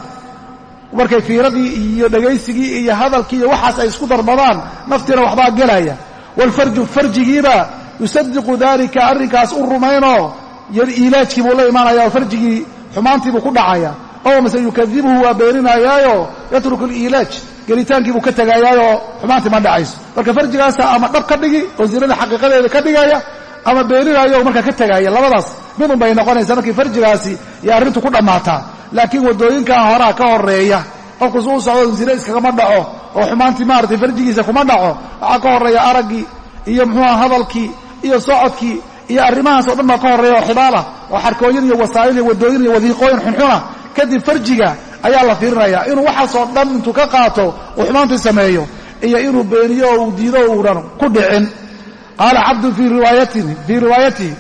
Markay fiiradii iyo dhegaysigii iyo hadalkii iyo waxaas ay isku darbadaan naftiina waxbaa gelaya. Waalfarju farjigiiba yusadiqu dalika arrinkaas u rumaynoo iilaajkii buu la imaanaya oo farjigii xumaantiibuu ku dhacaya. Oo mase yukadibuhu waa beeninayaayo yatruku liilaaj gelitaankiibuu ka tegaayaayoo xumaantii ma dhacayso. Marka farjigaasa ama dhab ka dhigi zinada xaqiiqadeeda ka dhigaya ama beeninayo markaa ka tegaya labadaas midun bay noqonaysaa markii farjigaasi iyo arrintu ku dhammaataa. Laakiin waddooyinkan horaa ka horreeya qofku su u socdo zine iskagama dhaco oo xumaantii maaragtay farjigiisa kuma dhaco waxaa ka horreeya araggii iyo muxuuha hadalkii iyo socodkii iyo arrimahaas oo dhan baa ka horreeya oo xibaalah oo xarkooyin iyo wasaa'il iyo waddooyin iyo wadiiqooyin xunxuna kadib farjiga ayaa la fiirinaya inuu waxaasoo dhan intuu ka qaato uu xumaantii sameeyo iyo inuu beeniyo oo uu diido o uunan ku dhicin. Qaala cabdun fii riwaayatihi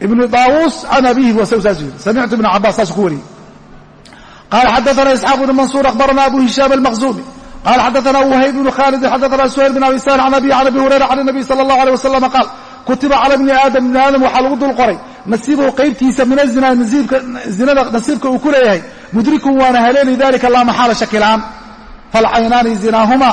ibni daawuus can abihi wasaw saas yiri samictu ibna cabaas saasuu ku wariyey qala xadaana isxaaq bn mansuur akhbarana abu hishaam almaqzuumi qala xadaana wahayb bnu khalidin xadaana suhayl bin abi sal can abi can abi hurayra can nabiy sala allahu alيh wasalam qaal kutiba cala bni aadam bni aadam waxaa lagu dul qoray nasiibuhu qaybtiisa min azina zinada nasiibka uu ku leeyahay mudrikun waana haleeli dalika laa maxaala shakilaan falcaynaani zinaahuma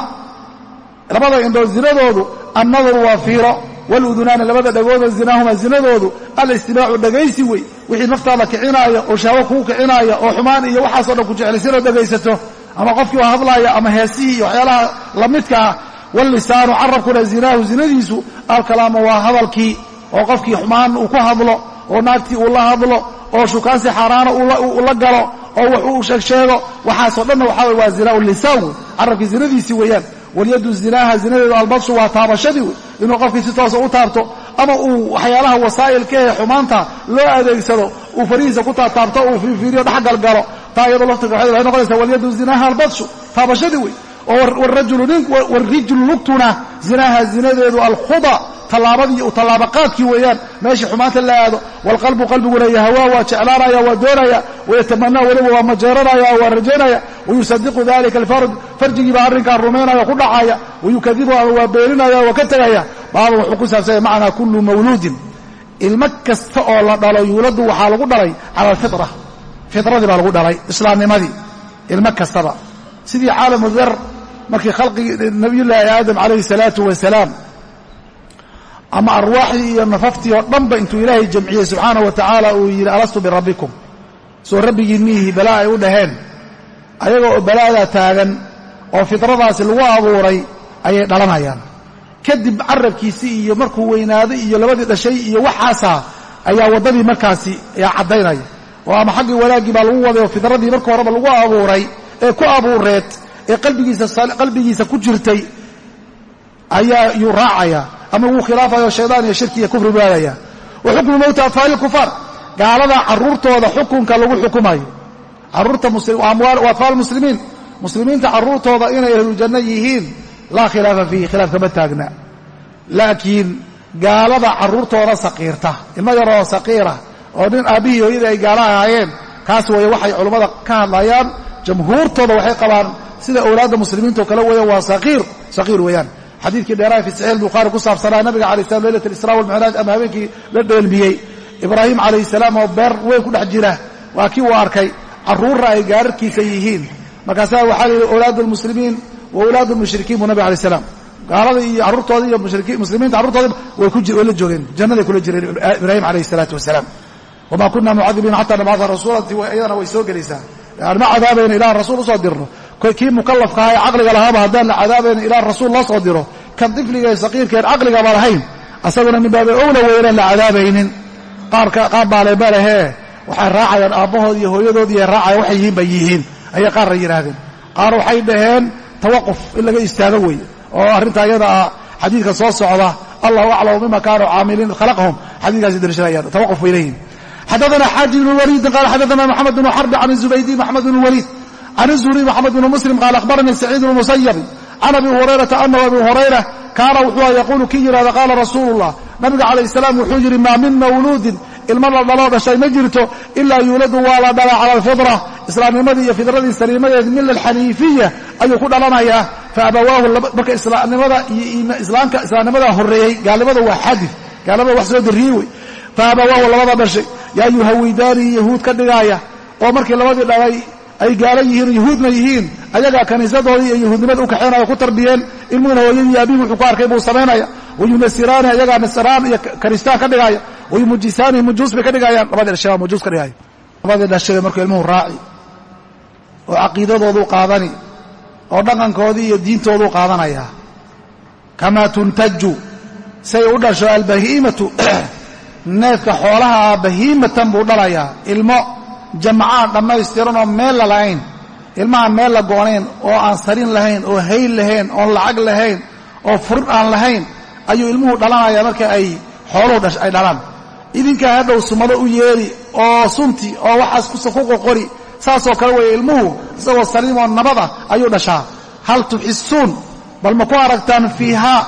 labada indhood zinadoodu annadaru waa fiiro waludunaani labada dhagooda zinaahuma zinadoodu alistimaacu dhagaysi wey wixii naftaada kicinaaya oo shahwo kuu kicinaaya oo xumaan iyo waxaasoo dhan ku jeclaysan oo dhagaysato ama qofkii oo hadlaaya ama heesihii iyo waxyaalaha lamidka ah wallisaanu carabkuna zinaahu zinadiisu alkalaama waa hadalkii oo qofkii xumaan uu ku hadlo oo naagtii uu la hadlo oo shukaansi xaaraana uu la galo oo wax uu sheegsheego. Waxaasoo dhanna waxaa wey waa zinaa wey carabkii zinadiisii weeyaan. Walyadu zinaaha zinadeedu albadshu waa taabashadii wey inuu qofkii si toosa u taabto ama uu waxyaalaha wasaa'ilka ee xumaanta loo adeegsado uu farihiisa ku taataabto uu fiiriyo dhexgalgalo taa iyadoo laftirka waxay noqonaysaa walyadu zinaaha albadshu taabashadii wey oo warijlu lugtuna zinaha zinadeedu alkhuda tallaabadii u tallaabaqaadkii weeyaan meeshii xumaanta la aado waalqalbu qalbiguna yahwaa waa jeclaanaya waa doonaya wayatamanaa weliba waa majeeranaya waa rajaynaya wayusadiqu dalika alfarj farjigii baa arrinkaa rumaynaya ku dhacaya wayukadibu ama waa beeninaya waa ka tegaya baaba wuxuu ku saabsanya macnaa kullu mawluudin. Ilmo kasta oo la dhalo yuuladu waxaa lagu dhalay cala alfitra fitradii baa lagu dhalay islaamnimadii ilmo kastaba. Sidii caalamu dar markii khalqigii nabiyullaahi aadam calayhi salaatu wasalaam ama arwaaxdii iyo nafaftii oo dhanba intuu ilaahay jamciyey subxaanahu wa tacaala uu yidhi alastu birabbikum? Soo rabbigii miihi balaa ay u dhaheen. Ayaga oo balaadaa taagan oo fidradaasi lagu abuuray ayay dhalanayaan. Kadib carabkiisii iyo markuu weynaaday iyo labadii dhashay iyo waxaasaa ayaa waddadii markaasi ayaa caddaynaya oo ama xaggii wanaaggii baa lagu waday oo fidradii marka horeba lagu abuuray ee ku abuureed ee qalbigiisa ku jirtay ayaa yuu raacayaa ama wuu khilaafayo shaydaan iyo shirki iyo kufri baadaya wa xukmu mowti atfaali kufaar. Gaalada carruurtooda xukunka lagu xukumayo. Carruurta atfaal muslimiin. Muslimiinta carruurtooda inay ahlujanno yihiin laa khilaafa fiihi khilaaf kama taagna. Laakiin gaalada carruurtooda saqiirta ilmo yaroo saqiira oo nin aabbihii hooyadii ay gaala ahaayeen. Kaas weeye waxay culummada ka hadlayaan jamhuurtooda waxay qabaan sida awlaadda muslimiintao kale weeyaan waa saqiir weeyaan. Xadiidkii dheeraha fi saxiix albukhaari ku saabsanaa nabiga alay slam leylat alisraa walmicraaj ama habeenkii la dheelmiyey ibraahim calayhi salaam oo beer weyn ku dhex jira. Waa kii uu arkay carruurra ay gaararkiisa yihiin. Markaasaa waxaa la yidhi awlaad almuslimiin wa awlaad almushrikiin buu nabig alay salaam. Gaalada iyo carruurtoodii iyo muslimiinta carruurtoodii way la joogeen jannaday kula jireen ibraahim calayhi salaatu wasalaam wamaa kuna mucadibiina xataa nabcada rasuulati iyadana way soo gelaysaa aan ma cadaabayna ilaan rasuul u soo dirno kii mukallafkaha ee caqliga lahaaba haddaan la cadaabayna ilaan rasuul loo soo diro kan difliga ee saqiirkeen caqligaba lahayn asaguna min baabi owla weynaan la cadaabaynin qaar baaleeba lehee waxay raacayaan aabbahood iyo hooyadoodiiy raacaya waxay yihiin bay yihiin ayay qaarna yidhaahdeen qaar waxay dhaheen tawaquf in laga istaago wey oo arrinta iyada ah xadiidka soo socda allahu aclamu bima kaanuu caamiliin khalaqahum xadiidkaasi darashanayaan tawaquf xadaana xaaji bn waliidin qala xadaana moxamed bn xarbi can zubaydi moxamed bn waliid can zuhri moxamed bn muslim qaala akhbaranii saciid bn musayabi can abi hurayrata anahu abi hurayra kaana wuxuu yaquulu kii yidhahda qaala rasuulu llah nabiga calayh salaam wuxuu yidhi maa min mawluudin ilma la dhaloo dhashay ma jirto ilaa yuuladu waa la dhalaa cala alfidra islaamnimadii iyo fidradii saliimadeed mila alxaniifiya ayuu ku dhalanayaa fa abawaahu marka islaamnimada islaamnimada horreeyey gaalnimada waa xadid gaalnimada wax soo darriyey wey fa abawaahu labada dhashay. Yaa yuhawidaanii yahuud ka dhigaaya. Oo markii labadii dhalay ay gaala yihiin yahuudna yihiin. Ayagaa kaniisadoodii iyo yahuudnimada u kaxeenaya ku tarbiyeen. Ilmuhuna hooyadii aabihii wuxuu ku arkay buu samaynaya wayunasiraani ayagaa nasraan iyo karistaan ka dhigaya wayumujisaani mujuus bay ka dhigayaan labadii dhashay baa mujuus ka dhigaya labadii dhashay markuu ilmuhu raaci oo caqiidadooduu qaadani oo dhaqankoodii iyo diintooduu qaadanaya. Kamaa tuntaju say u dhasho albahiimatu <clears throat> neefka xoolaha ah bahiimatan buu dhalayaa ilmo jamcaan dhammaystiran oo meel la lahayn. Ilmahaan meel la goonayn oo aan sarin lahayn oo hayl lahayn oon lacag lahayn oo furin aan lahayn ayuu ilmuhu dhalanaya marka ay xooluhu ay dhalaan. Idinkaa hadhow sumado u yeeli oo sunti oo waxaas ku qoqori saasoo kale weeye ilmuhu isagoo saliimoo nabada ayuu dhashaa. Hal tuxisuun bal ma ku aragtaan fiihaa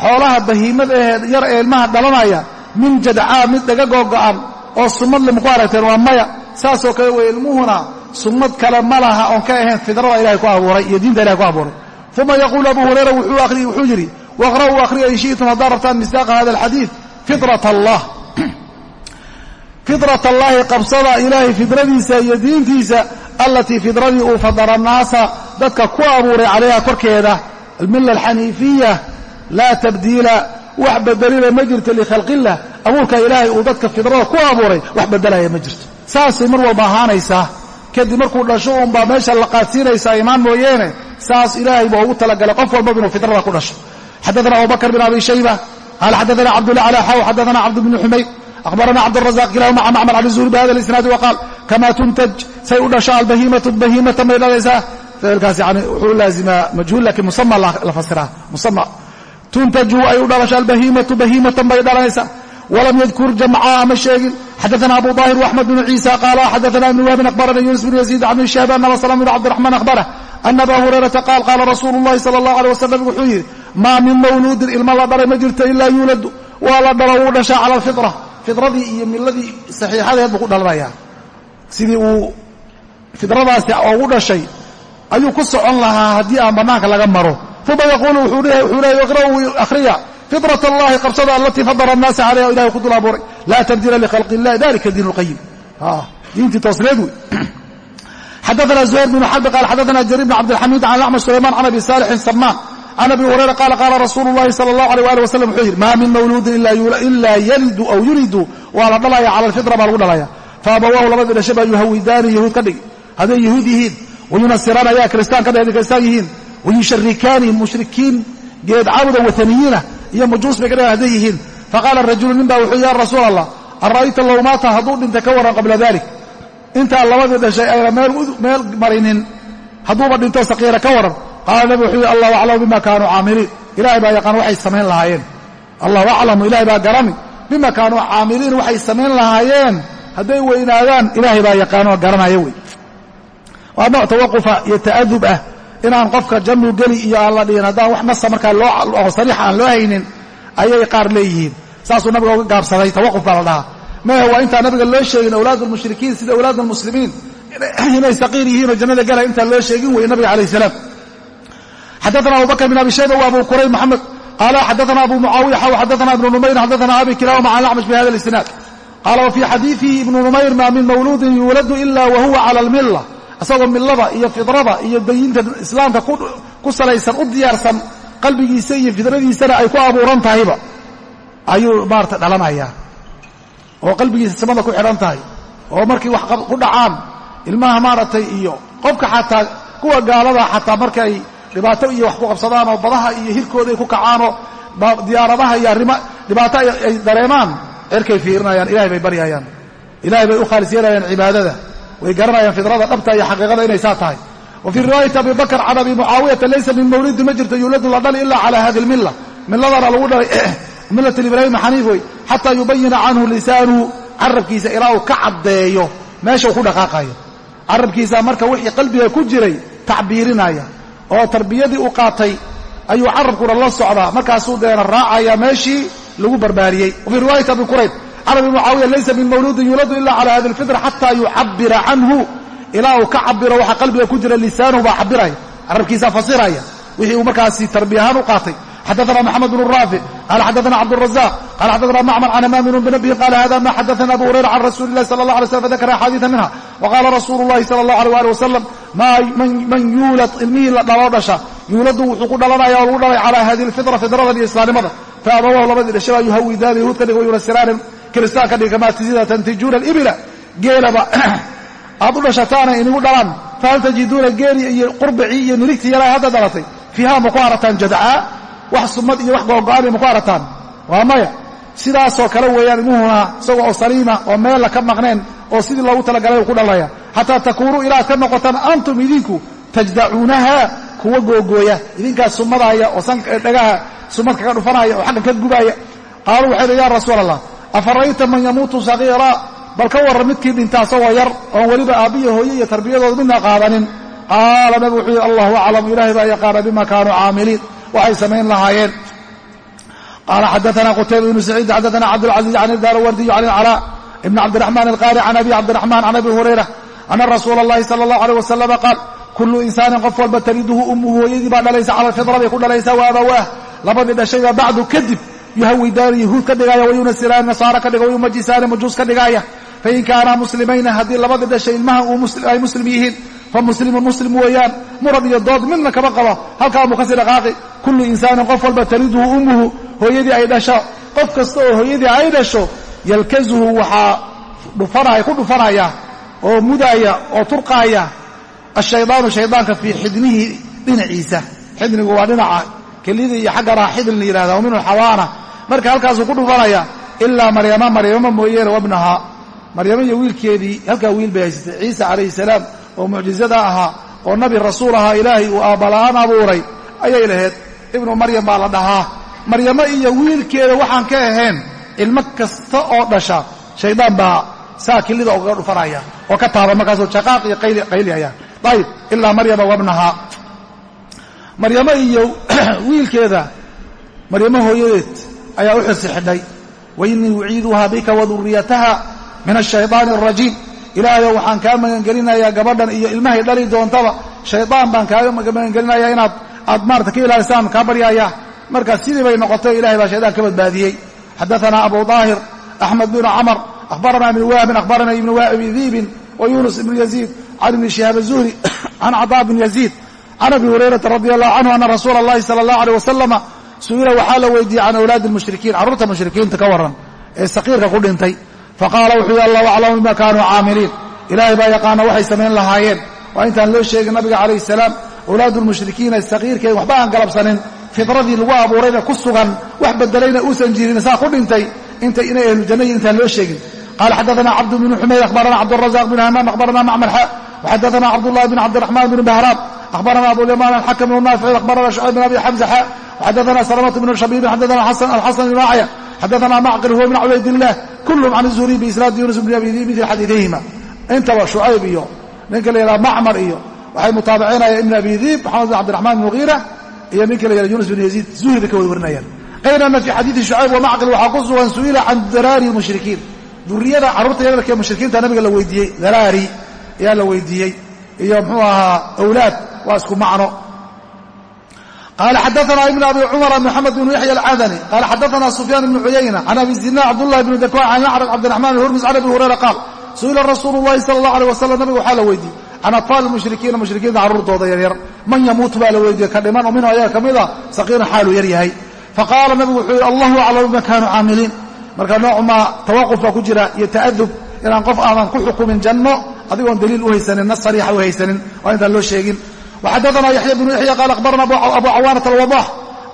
xoolaha bahiimada aheed yar ee ilmaha dhalanaya min jadcaa mid dhaga googo'an oo summad le maku aragteen waa maya. Saasoo kale weeye ilmuhuna summad kale ma laha oon ka ahayn fidrada ilahay ku abuuray iyo diinta ilahay ku abuuray. Uma yaquulu abu hurayra wuxuu yidhi waqra'uu akhriya in shi'tum haddaad rabtaan misdaaqa hada alxadiid fitrat allah. <clears throat> Fitrat allaahi qabsada ilaahay fidradiisa iyo diintiisa allatii fidradii uu fadara annaasa dadka ku abuuray calayha korkeeda almilla alxaniifiya laa tabdiila wax bedelina ma jirto likhalqillah abuurka ilaahay uu dadka fidrada ku abuuray wax bedelaya ma jirto. Saasay mar walba ahaanaysaa. Kadib markuu dhasho uunbaa meesha la qaadsiinaysaa imaan mooyeene saas ilaahay baa ugu talagalay qof walbaba inuu fidrada ku dhasho. Xadaana abubakr bin abi shayba qaala xadaana cabdullah ala xaw xadaana cabd bni xumayd akhbarana cabdrazaq kilahuma can macmar can zuhri bihada isnaadi waqaal kama tuntaj? Say u dhasho albahimatu bahimata may dhalaysaa ficilkaas yani wuxuu laazimaa majhuul lakiin musama la fasiraa musama tuntaju ay u dhalasho albahimatu bahimatan bay dhalanaysaa walam yadkur jamca ma sheegin. Xadaana abu daahir waxmed bnu ciisa qaala xadaana ibn wahbin akhbarana yunus bn yaziid can shihab ana slm bn cabdiraxmaan akhbarah ana aba hurayrata qaal qaala rasuulu llahi sala allahu aleh wasalam wuxuu yidhi maa min mawluudin ilma la dhalay ma jirto ilaa yuuladu. Waa la dhalo wuu dhashaa cala alfitra fidradii iyo miladii saxiixadeed buu ku dhalanayaa sidii uu fidradaasi ugu dhashay ayuu ku socon lahaa haddii aan bannaanka laga maro uma yaquulu wuxuu leeya iqra'uu akhriya fitrat allahi qabsada alatii fadara annaasa calayha o ilahay ku dul abuuray laa tabdila likhalqi illahi dalika diin lqayim diintii toosneed wey xadaana zuhayr bnu xarbi qaal xadaana jariir bn cabdilxamiid can acmash sulayman can abi saalixin samaan can abi hurayra qaala qaala rasuulu llahi sala allahu aleyh ali wasalam wuxuu yidhi maa min mawluudin ilaa yalidu aw yulidu waa la dhalaya cala alfitra baa lagu dhalaya faabawaahu labadii dhashe baa yuhawidaani yahuud ka dhigi hadday yahuud yihiin wayunasiraan ayaa kristaan ka dhig kristaan yihiin wayusharikaani mushrikiin geed caabuda wataniyiina iyo majuus bay ka dhigaan hadday yihiin faqaala rajulu nin baa wuxuu ya rasuul allah ara'ayta low maata hadduu dhintay ka warran qabla dalik intaan labadii dhashay ayna meel marinin hadduuba dhinto saqiira ka waran qaala nabi wuxuu yidhi allahu aclamu bima kaanuu caamiliin ilahay baa yaqaan waxay samayn lahaayeen allahu aclamu ilahay baa garani bima kaanuu caamiliin waxay samayn lahaayeen hadday weynaadaan ilaahay baa yaqaanoo garanaya wey waa nooc iyo ta'adub ah inaan qofka jannu geli iyo aan la dhihin haddaan wax nasa markaa loo sariixa aan loo haynin ayay qaar leeyihiin. Saasuu nabiga uga gaabsaday tawaquf baa la dhahaa. Maya waa intaan nabiga loo sheegin awlaad lmushrikiin sida awlaad almuslimiin <clears throat> inay saqiir yihiinoo jannada galay intaan loo sheegin weye nabiga alayh salaam. Xadaana abu bakr bin abi shayba wa abu kurayb moxamed qaala xadaana abu mucaawiya xaw xadaana ibnu numayr xadaana abi kilahuma can acmash bi hada isnaad qaala wa fii xadiidihi ibnu numayr maa min mawluudin yuuladu ila wa huwa cala almilla isagoo millada iyo fidrada iyo dayinta islaamka ku salaysan u diyaarsan qalbigiisa iyo fidradiisana ay ku abuuran tahayba. Ayuu maarata dhalanayaa. Oo qalbigiisa samada ku xidhan tahay. Oo markii wax ku dhacaan ilmaha maaragtay iyo qofka xataa kuwa gaalada xataa markay dhibaato iyo wax ku qabsadaan oo badaha iyo hirkooda ay ku kacaanoo diyaaradaha iyo arrimo dhibaato ay dareemaan cerkay fiirinayaan ilahay bay baryayaan. Ilahay bay u khaalis yeelayaan cibaadada way garanayaan fidrada dhabta iyo xaqiiqada inay saa tahay. Wa fii riwaayati abi bakr can abi mucaawiyata laysa min mawlidi ma jirto yuuladu la dhali ila cala hadi lmilla milladana lagu dhalay <clears throat> millat ibraahima xaniif wey xataa yubayina canhu lisaanuhu. Carabkiisa ilaa uu ka caddeeyo meesha uu ku dhaqaaqayo. Carabkiisa marka wixii qalbiga ku jiray tacbiirinaya. Oo tarbiyadii u qaatay ayuu carabkuna la socdaa. Markaasuu deena raacaya meeshii lagu barbaariyey. Wa fii riwaayati abi kurayb can abi mucaawiya laysa min mawluudin yuuladu ila cala hadi lfitra xataa yucabira canhu ilaa uu ka cabiro waxa qalbiga ku jira lisaanuhu baa cabiraya carabkiisaa fasiraya wixii uu markaasi tarbiya ahaan u qaatay xadaana mxamed bn raafic qala xadaana cabdالrazaq qala xadaana macmar can amaamin bnabyin qala hada ma xadaana abu hurayra can rasuli اlahi sala اlah alay slm fadakara axaadiiثa minha waqala rasuulu اllahi sala اllah alيh ali wasalam man yuulad ilmihii la dhaloo dhasha yuuladu wuxuu ku dhalanaya oo lagu dhalay cala hadihi اlfitra fidradan iyo islaamnimada faabawahu labadii dhashay baa yuhawidaani yahuud ka dhiga wayunasiraani kiristaan ka dhiga kamaa tantijuuna alibila geelaba. <clears throat> Aad u dhashataana inigu dhalaan. Fahal tajiduuna geeli iyo qurbicii iyo nirigtii yaraa hadda dhalatay. Fiiha ma ku arataan jadcaa wax sumad iyo wax googo'ani ma ku arataan. Waa maya. Sidaasoo kale weeyaan ilmuhuna isagoo oo saliima oo meella ka maqneen oo sidii loogu talagalay uu ku dhalaya. Xataa takuunuu ilaad ka noqotaan antum idinku tajdacuunaha kuwa googooya. Idinkaas sumadaaya oo dhagaha sumad kaga dhufanaya oo xaggan ka gubaaya qaaluu waxay dhi ya rasuul allah afara'ayta man yamuutu sagiira bal ka warran midkii dhinta asagoo yar oon weliba aabbiya hooye iyo tarbiyadooda midna qaadanin. Qaala nabigu wuxuu yidhi allahu aclam. Ilaahay baa yaqaana bima kaanuu caamiliin. Waxay samayn lahaayeen. Qaala xadaana qutayba ibnu saciid xadaana cabdulcaziiz can daarwardiy can ilcalaa ibn cabdiraxmaan alqaari can abi cabdiraxmaan can abi hurayra ana rasuula allahi sala allahu aleyh wasalama qaal kullu insaanin qof walba taliduhu ummuhu hooyadii baa dhalaysa cala alfitra bay ku dhalaysaa wa labadii dhashayba bacdu kadib yuhawidaani yahuud ka dhigaya wayunasiraani nasaara ka dhiga wayumajisaani majuus ka dhigaya. Fain kaanaa muslimayna haddii labadii dhashay ilmaha ay muslim yihiin famuslimun muslim weeyaan murad iyo dood midna kama qabo halkaa muu ka sii dhaqaaqi kullu insaanin qof walba taliduhu ummuhu hooyadii ay dhasho. Qof kasta oo hooyadii ay dhasho yalkazuhu waxaa dhufanaya ku dhufanaya oo mudaaya oo turqaaya ashaydaanu shaydaanka fii xidnihi dhinaciisa. Xidnigu waa dhinaca kelida iyo xaggana xidn la yihahda minhu xawaana marka halkaasuu ku dhufanaya ilaa maryama maryama mooyeene wabnahaa maryamo iyo wiilkeedii halkaa wiil bay haysatay ciisa calayhi salaam oo mucjizada ahaa oo nabi rasuul ahaa ilaahay uu aabbala'aan abuuray. Ayay lahayd ibnu maryam baa la dhahaa. Maryamo iyo wiilkeeda waxaan ka ahayn ilmo kasta oo dhasha shaydaan baa saa kilida ogaga dhufanaya oo ka taaba markaasuu jaqaaq iyo qaylihaya ayib ilaa maryama wabnahaa maryamo iyo <clears throat> wiilkeeda maryamo hooyadeed ayaa u xirsi xidhay wa innii uciiduhaa bika waduriyataha min ashaydaani alrajiim ilaahayow waxaan kaa magangelinayaa gabadhan iyo ilmahay dhali doontaba shaydaan baan kaaga magangelinayaa inaad aad maarata ka ilaalisaan kaa baryaaya. Marka sidii bay noqotay ilahay baa shaydaan ka badbaadiyey. Xadaanaa abu daahir axmed binu camar akhbarana ibn wahabin akhbarana ibn diibin wa yunus ibnu yaziid can ibni shihaab azuhri can <coughs> cadaa bn yaziid can abi hurayrata radi allahu canhu ana rasuula allahi sala allah aleyh wasalama su'ila waxaa la weydiiyey can awlaadi lmushrikiin carruurta mushrikiinta ka warran ee saqiirka ku dhintay. Faqaala wuxuu yihi allahu aclamu bima kaanuu caamiliin. Ilaahay baa yaqaana waxay samayn lahaayeen. Waa intaan loo sheegin nabiga calayhi salaam awlaadu lmushrikiina saqiirkeen waxba aan galabsanin. Fidradii lagu abuurayna ku sugan wax bedelayna uusan jirin saa ku dhintay. Intay inay ahlujanna yihiin intaan loo sheegin. Qala xadaana cabd bnu xumayd akhbarana cabdurazaq bn hamaam akhbarana macmar xa. Waxadaana cabdullahi bn cabdiraxmaan bn bahraam akhbarana abulyamaan alxakam bn naafic akhbarana shucayb bn abi xamza xa waxadaana salamatu bn shabiibin xadaana alxasan bn acya xadaana macqil huwa bn cubaydillah kulhm can zuhriy biisnaadi yunus bn abi mil xadiiayhima intaba shucayb iyo ninka la yidhaha macmar iyo waxay mutaabicinayaan ibn abi diib maxamed bin cabdiraxmaan mugiira iyo ninka la yidhaha yunus bin yaziid zuhri bay ka wada warinayaan ayra ana fi xadiidi shucayb wa macqil waxaa ku sugan su'ila can daraari lmushrikiin duriyada carruurta yararkee mushrikiinta nabiga la weydiiyey daraari ayaa la weydiiyey iyo muxuu ahaa awlaad waa isku macno. Qala xadaana ibn abi cumar mxamed bn yaxya alcadani qala xadaana sufyaan bn cuyayna can abi zina cabdullahi bn dakwan can yacraq cabdiraxman hurmus can abi hurayra qaal su'ila rasuulu llahi sala allah aleh wasalam nabiga waxaa la weydiiyey can atfaali mushrikiina mushrikiinta carruurtooda yaryar man yamuutu baa la weydiiyey ka dhiman oo minhu ayaga ka mida saqiiran xaaluu yar yahay. Faqaala nabigu wuxuu yihi allahu aclamu bima kaanuu caamiliin. Marka noocmaa tawaquf baa ku jira iyo ta'adub inaan qof aadan ku xukumin janno adigoon daliil u haysanin nas sariixa u haysanin waa intaan loo sheegin وxadثna yaحyى بن yaحyى qال أخbarna abu cawاnaة الوضاح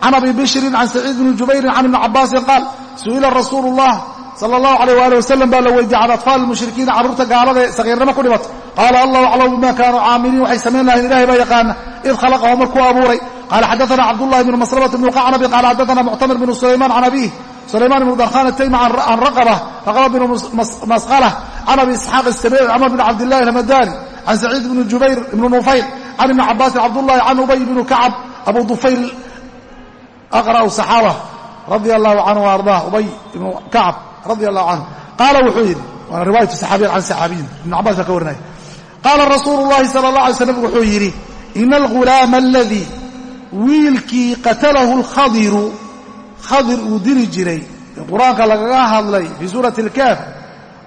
can abi bشhri can سacيid بn jubayri can iبn cabاsin qaal suئila rasuul الlah salى الlahu عalيه وalي وsلم baa la weydiiyey can aطفاal الmuشhrikiina carruurta gaalada ee sakiirnimo ku dhibato qaala allahu aclamu bima kanuu caamiliin waxay samayn lahayn ilahay baa yaqaana id khalaqahu markuu abuuray qala xadaثna cabdالlahi بn masلمة بn qacnabi qala xadaثna muctamir بn sulayman can abيه sulayman بn darkhan الtaymi can raqbة raqbة bn masqlة can abi isxaaq الsabici cmr bn cabdالlahi الhamadani can سacيid bn jubayr bn nufayl can ibni cabaasin cabdullahi can ubay bnu kacab abu dufayl aqra'u saxaaba radia allahu canhu ardaa ubay ibnu kacab radia allahu canhu qaala wuxuu yidhi waana riwaayatu saxaabiyan can saxaabiyin ibnu cabas baa ka warinaya qaala rasuulu llahi sala allah alay sl nabigu wuxuu yidhi ina algulaama aladii wiilkii qatalahu alkhadiru khadir uu dili jiray ee qur'aanka lagaga hadlay fii suurati alkaaf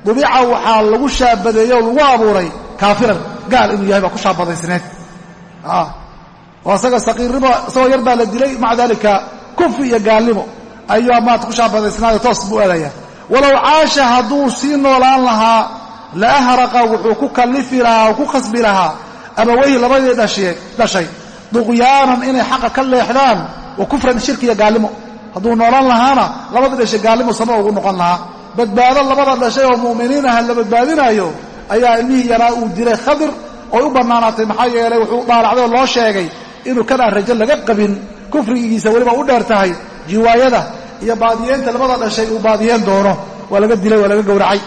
dubica waxaa lagu shaabadeeyey oo oo isaga saqiirnimo isagoo yar baa la dilay maca dalika kufri iyo gaalnimo. Ayuu maanta ku shaabadaysnaayo toos buu aadaya walow caasha hadduu sii noolaan lahaa la ahraqa wuxuu ku kallifi lahaa oo ku khasbi lahaa abaweyhi labadii dhashay. Duqyaanan inay xaqa ka leexdaan wa kufran shirki iyo gaalnimo. Hadduu noolaan lahaana labadii dhashay gaalnimo sama ugu noqon lahaa. Badbaado labada dhashay oo mu'miniin aha la badbaadinayo ayaa ilmihii yaraa uu dilay khadir oy u bannaanaatay maxaa yeelay wuxuu daalacday oo loo sheegay inuu kanaan rajo laga qabin kufrigiisa weliba u dheer tahay jiwaayada iyo baadiyeenta labada dhashay uu baadiyeen doono. Waa laga dilay waa laga gowracay.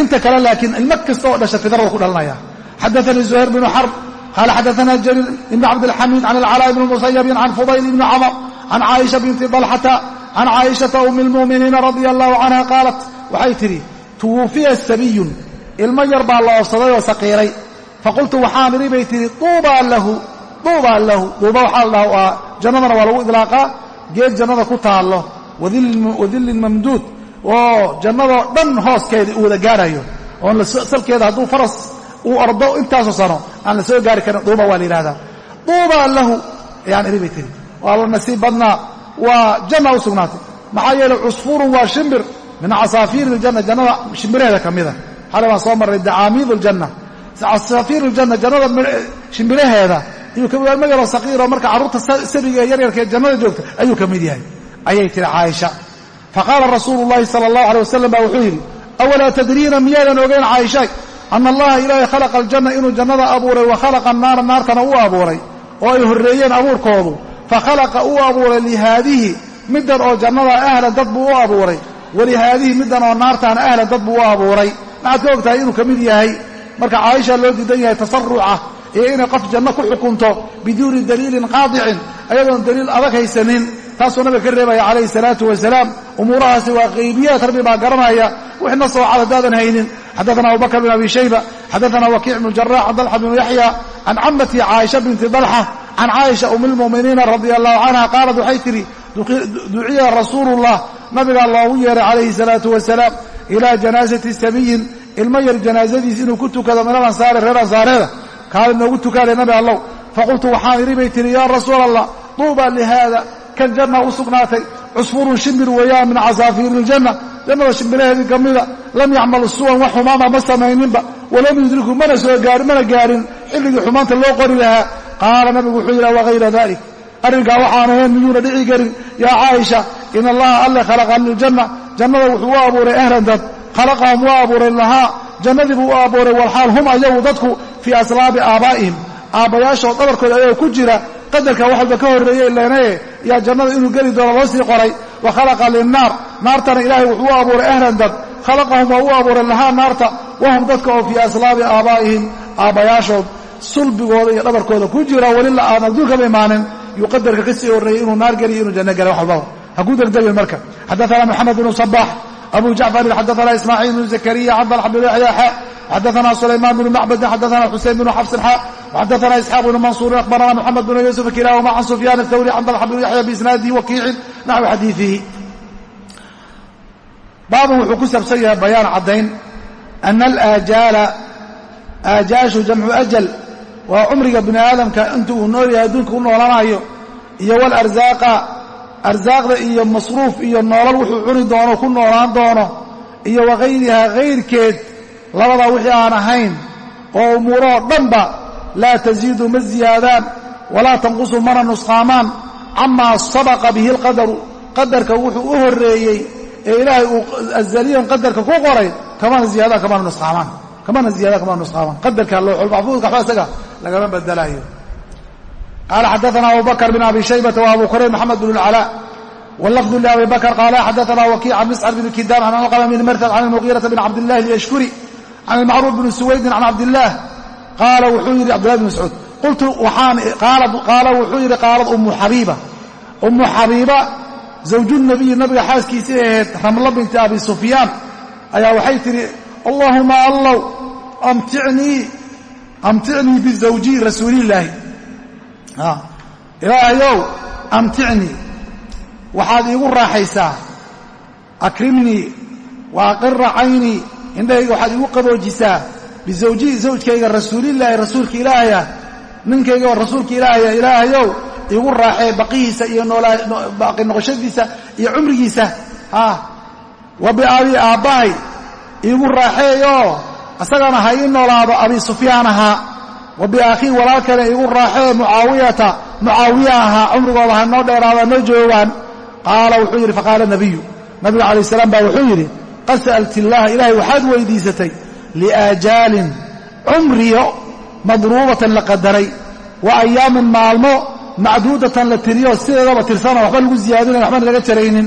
Inta kale laakiin ilmo kasta oo dhasha fidrada ku dhalanaya. Xadaanii zuhayr bnu xarb qaala xadaana jariir ibn cabdilxamiid can alcalaa ibni musayabin can fudayl ibni camar can caaisha binti dalxata can caaishata umi lmu'miniina radia allahu canha qaalat waxay tidhi tuwufiya sabiyun ilmo yar baa la oofsaday oo saqiiray. Faqultu waxaan idhi bay tihi duubaa lahu duubaa lahu. Duuba waxaa la dhaha jannadana waa lagu idlaaqaa geed jannada ku taallo wadillin mamduud oo jannadoo dhan hooskeeda uu wada gaarayo oon salkeeda hadduu faras uu ordo intaasoo sano aan la soo gaari karin duuba waa la yidhahdaa duubaa lahu ayaan idhi bay tihi waa la nasiib badnaa waa janna u sugnaatay maxaa yeelay cusfuurun waa shimbir min casaafiir iljanna jannada shimbiraheeda ka mida xale baan soo marray dacaamiid aljanna casaafiir iljanna jannada shimbiraheeda ayuu ka waa magalo saqiiroo marka carruurta sabiga ee yaryarkaee jannada joogta ayuu ka mid yahay. Ayay tiri caaisha. Faqaala rasuulu llahi sala allahu alay wasalam baa wuxuu yidhi awalaa tadriina miyaadan ogeyn caaishay ana allaha ilaahay khalaqa aljanna inuu jannada abuuray wa khalaqa annaara naartana uu abuuray oo ay horreeyeen abuurkoodu. Fa khalaqa uu abuuray lihaadihi middan oo jannada ahlan dad buu u abuuray. Walihaadihi middan oo naartaana ahlan dad buu u abuuray maxaad ka og tahay inuu ka mid yahay? Marka caaisha loo diidan yahay tasaruca iyo inay qof janno ku xukunto biduuni daliilin qaadicin ayadoon daliil adag haysanin. Taasuu nabiga ka reebaya calayhi salaatu wasalaam. Umuurahaasi waa qaybiyaad rabbi baa garanaya. Wixna soocad haddaadan haynin. Xadaana abubakr bin abi shayba xadaana wakiic bnu jarax can dalxa bnu yaxya can camati caaisha binti dalxa can caaisha um lmu'miniina radia allahu canha qaalat waxay tidhi duciya rasuulullah. Nabigaa loogu yeeray calayhi salaatu wasalaam ilaa janaasati sabiyin ilmo yar janaasadiis inuu ku tukado min alansaari reer ansaareeda kaala noogu tukaaday nabi allow faqultu waxaan idhi bay tihi yaa rasuul allah duuba lihaada kan janna u sugnaatay cusfurun shimbir weeyaan min casaafiiri iljanna jannada shimbiraheedii ka mida lam yacmal suwan wax xumaama ma samayninba walam yudriku mana soo gaarin mana gaarin xilligii xumaanta loo qori lahaa. Qaala nabigu wuxuu yidhaha wagayra dalik arrinkaa waxaan ahayn miyuuna dhici karin yaa caaisha in allaha alle khalaqa liljanna jannada wuxuu u abuuray ahlan dad khalaqahum waa abuuray lahaa jannadii buu u abuuray walxaal hum ayagu dadku fii aslaabi aabaa'ihim. Aabbayaashood dhabarkooda ayagoo ku jira qadarka wax walba ka horreeyey ileenaye yaa jannada inuu geli doono loo sii qoray. Wa khalaqa linnaar naartana ilaahay wuxuu u abuuray ahlan dad. Khalaqahum waa u abuuray lahaa naarta wahum dadka oo fii aslaabi aabaa'ihim aabbayaashood sulbigooda iyo dhabarkooda ku jira welila aan adduunkaba imaanin. Yuu qadarka ka sii horreeyey inuu naar geliyo inuu janno gela wax walbaba ha ku degdegin marka. Xadaana moxamed bnu sabax abu jacfarin xadaana ismaaciil bnu zakariya can dalxa bnu yaxya xa xadaana sulaymaan bnu macbadin xadaana xusein bnu xabsin xa xadaana isxaaq bnu mansuurin akhbarana moxamed bnu yuusuf kilahuma can sufyaan athawri can dalxa bnu yaxya biisnaadihi wakiicin naxwi xadiiihi baabun wuxuu ku saabsan yahay bayaan caddayn. Ana alaajaala aajaashu jamcu ajal waa cumriga bini aadamka inta uu nool yahay adduunka u noolanayo iyo walarزaaqa arsaaqda iyo masruuf iyo noolal wuxuu cuni doono ku noolaan doono iyo wakayrihaa kayrkeed labadaa wixii aan ahayn oo umuurahoo dhanba laa tasiidu ma ziyaadaan walaa tanqusu mana nusqaamaan camaa sabaqa bihi alqadaru qadarka wuxuu u horreeyey ee ilaahay uu azaliyan qadarka ku qoray kamana ziyaadaan kamana nusqaamaan kamana ziyadaan kamana nusqaamaan. Qadarka lowxulmaxfuudka waxba isaga lagama bedelaayo qala xadaana abu bakr bn abi shaybata w abu kurayb maxamed bn اlcalaa wlafdu labi bakr qala xadaana wakiic can miscr bn kidaan can alqama bn martad can almugiirata bn cabdillahi lyashkuri can almacruuf bn suwaydin can cabdillaah qaala wuxuu yidhi cabdillahi bn mascuud qultu qaala wuxuu yidhi qaalad ummu xabiiba ummu xabiiba zawju nabiyi nabiga xaaskiisii ahayd ramla binti abi sufyaan ayaa waxay tidhi allahuma allow amticnii bizawji rasuulillaahi ilaahayow amticnii waxaad iigu raaxaysaa. Akrimnii wa aqira caynii indhahayga waxaad iigu qaboojisaa. Bizawjii zawjkayga rasuulillaahi rasuulka ilaahaya. Ninkayga oo rasuulka ilaahaya ilaahayow iigu raaxee baqihiisa iyo baaqi noqoshadiisa iyo cumrigiisa. Wa biabii aabbahay iigu raaxeeyoo isagana ha ii noolaado abi sufyaan ahaa wa biakhii walaalkana iigu raaxee mucaawiyata mucaawiya ahaa cumrigooda ha noo dheeraada noo joogaan. Qaala wuxuu yidhi faqaala nabiyu. Nabiga calayh salaam baa wuxuu yidhi qad sa'alti illaaha ilaahay waxaad weydiisatay liaajaalin cumriyo madruubatan la qadaray wa ayaamin maalmo macduudatan la tiriyo sideedaba tirsana waxba lagu ziyaadinayn waxbana laga jaraynin.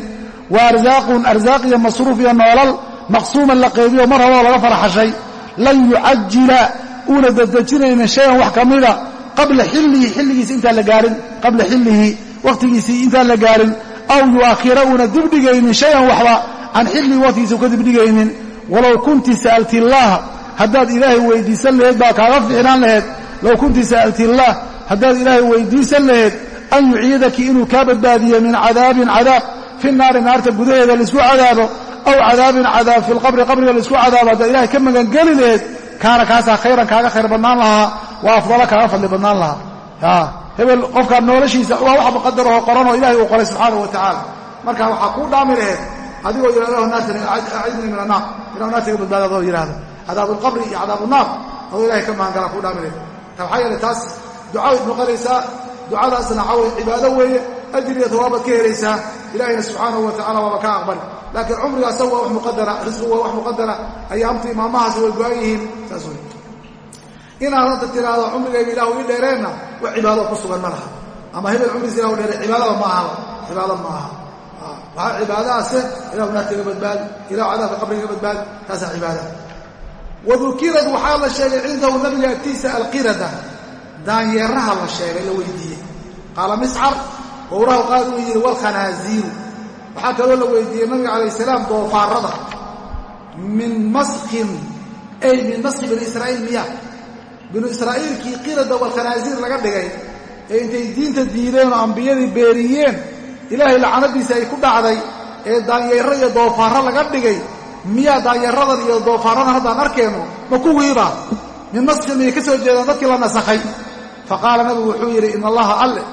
Wa arsaaqun arsaaq iyo masruuf iyo noolal maqsuuman la qaybiyo mar laga faraxashay. Lan yucajila uuna dedejinaynin shayan wax ka mida qabla xillihi xilligiisi intaan la gaarin qabla xillihi wakhtigiisii intaan la gaarin aw yu'akhira uuna dibdhigaynin shayan waxba can xillihi wakhtigiisa u ka dibdhigaynin walow kunti sa'alti illaaha haddaad ilaahay weydiisan laheyd baa kaaga fiicnaan laheyd. Low kunti sa'alti illaah haddaad ilaahay weydiisan laheyd an yuciidaki inuu kaa badbaadiyo min cadaabin cadaab fi naari naarta gudaheeda la isku cadaabo aw cadaabin cadaab fi lqabri qabriga la isku cadaabo haddaad ilahay ka magangeli laheyd kaana kaasaa khayran kaaga khayr badnaan lahaa wa afdala kaaga fadli badnaan lahaa. Hebel qofkaa noloshiisa waa wax muqadarahoo qoranoo ilahay uu qoray subxaanahu wa tacaala marka waxaa kuu dhaami laheed adigoo yidhahdo naartaacidni min annaar ilahu naartiga badbaada adoo yidhahda cadaabu alqabri iyo cadaabu naar adoo ilahay ka mahangala kuu dhaami laheed. Maxaa yeele taas ducaad noqonaysaa ducadaasna waxaa weye cibaado weeye ajir iyo tawaabaad ka helaysaa ilaahayna subxaanahu wa tacala waaba kaa aqbali laakiin cumriga asagu waa wax muqadara risqigu waa wax muqadara ayaamtii maalmahaasi way go-an yihiin saas wey inaad hadda tiraahdo cumrigayga ilahu ii dheereenna wax cibaado ku sugan ma laha ama hebel cumrigiisa ilahu dheere cibaadaba ma cibaado ma aha waxaa ilahu naartiga badbaadi ilahu cadaabka qabriga badbaadi taasaa cibaada wadukirad waxaa la sheegay cindahu nabiga agtiisa alqirada daanyeeraha la sheegay la weydiiyey qaala miscar wowrahu qaal uu yidhi walkhanaaziiru waxaa kaloo la weydiiyey nabiga calayh salaam doofaarada min maskin ay min maski bani israa'iil miya. Binu israa'iilkii qirada walkhanaaziir laga dhigay ee intay diinta diideen oo ambiyadii beeriyeen ilaahay lacanadiisa ay ku dhacday ee daanyeero iyo doofaarro laga dhigay miyaa daanyaradan iyo doofaaradan haddaan arkeenno ma kuwiiba min maskin miyay ka soo jeedaan dadkii la nasakhay. Fa qaala nabigu wuxuu yidhi in allaha alle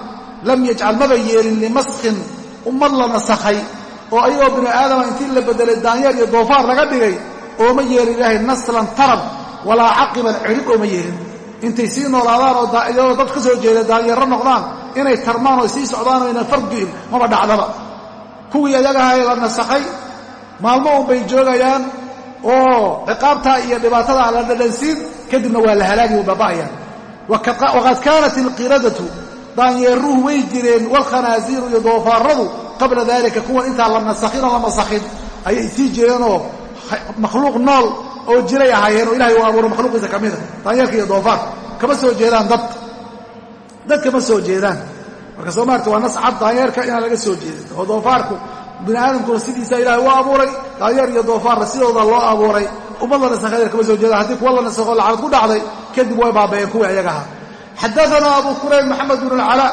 lam yajcal maba yeelin limaskin ummad la nasakhay oo ayagoo bini aadama intii la bedelay daanyeer iyo doofaar laga dhigay ooma yeelin ilaahay naslan tarab walaa caqiban cidhib ooma yeelin. Intay sii noolaadaan oo iyagoo dad ka soo jeeda daanyaro noqdaan inay tarmaan oo sii socdaan oo aynan fardu'in maba dhacdaba. Kuwii ayagaha ee la nasakhay maalmo unbay joogayaan oo ciqaabtaa iyo dhibaatada la dhadhansiin kadibna waa la halaagi way baaba'ayaan waqad kaanat ilqiradatu daanyeeruhu way jireen walkhanaaziiru iyo doofaaradu qabla dalika kuwan intaan la nasakhin oo la masakhin ayay sii jireenoo makhluuq nool oo jiray ahaayeen oo ilahay uu abuuro makhluuqiisa ka mida daanyeerka iyo doofaarka kama soo jeedaan dad. Dad kama soo jeedaan. Marka soo maarta waa nas cad daanyeerka inaan laga soo jeedin oo doofaarku bini aadamkuna sidiisa ilahay u abuuray daanyeer iyo doofaarna sidooda loo abuuray. Ummad la nasakhay kama soo jeedaan haddii kuwa la nasakho lacnad ku dhacday kadib way baaba'een kuwii ayagaha xadaana abu kurayb maxamed bn اlcalaa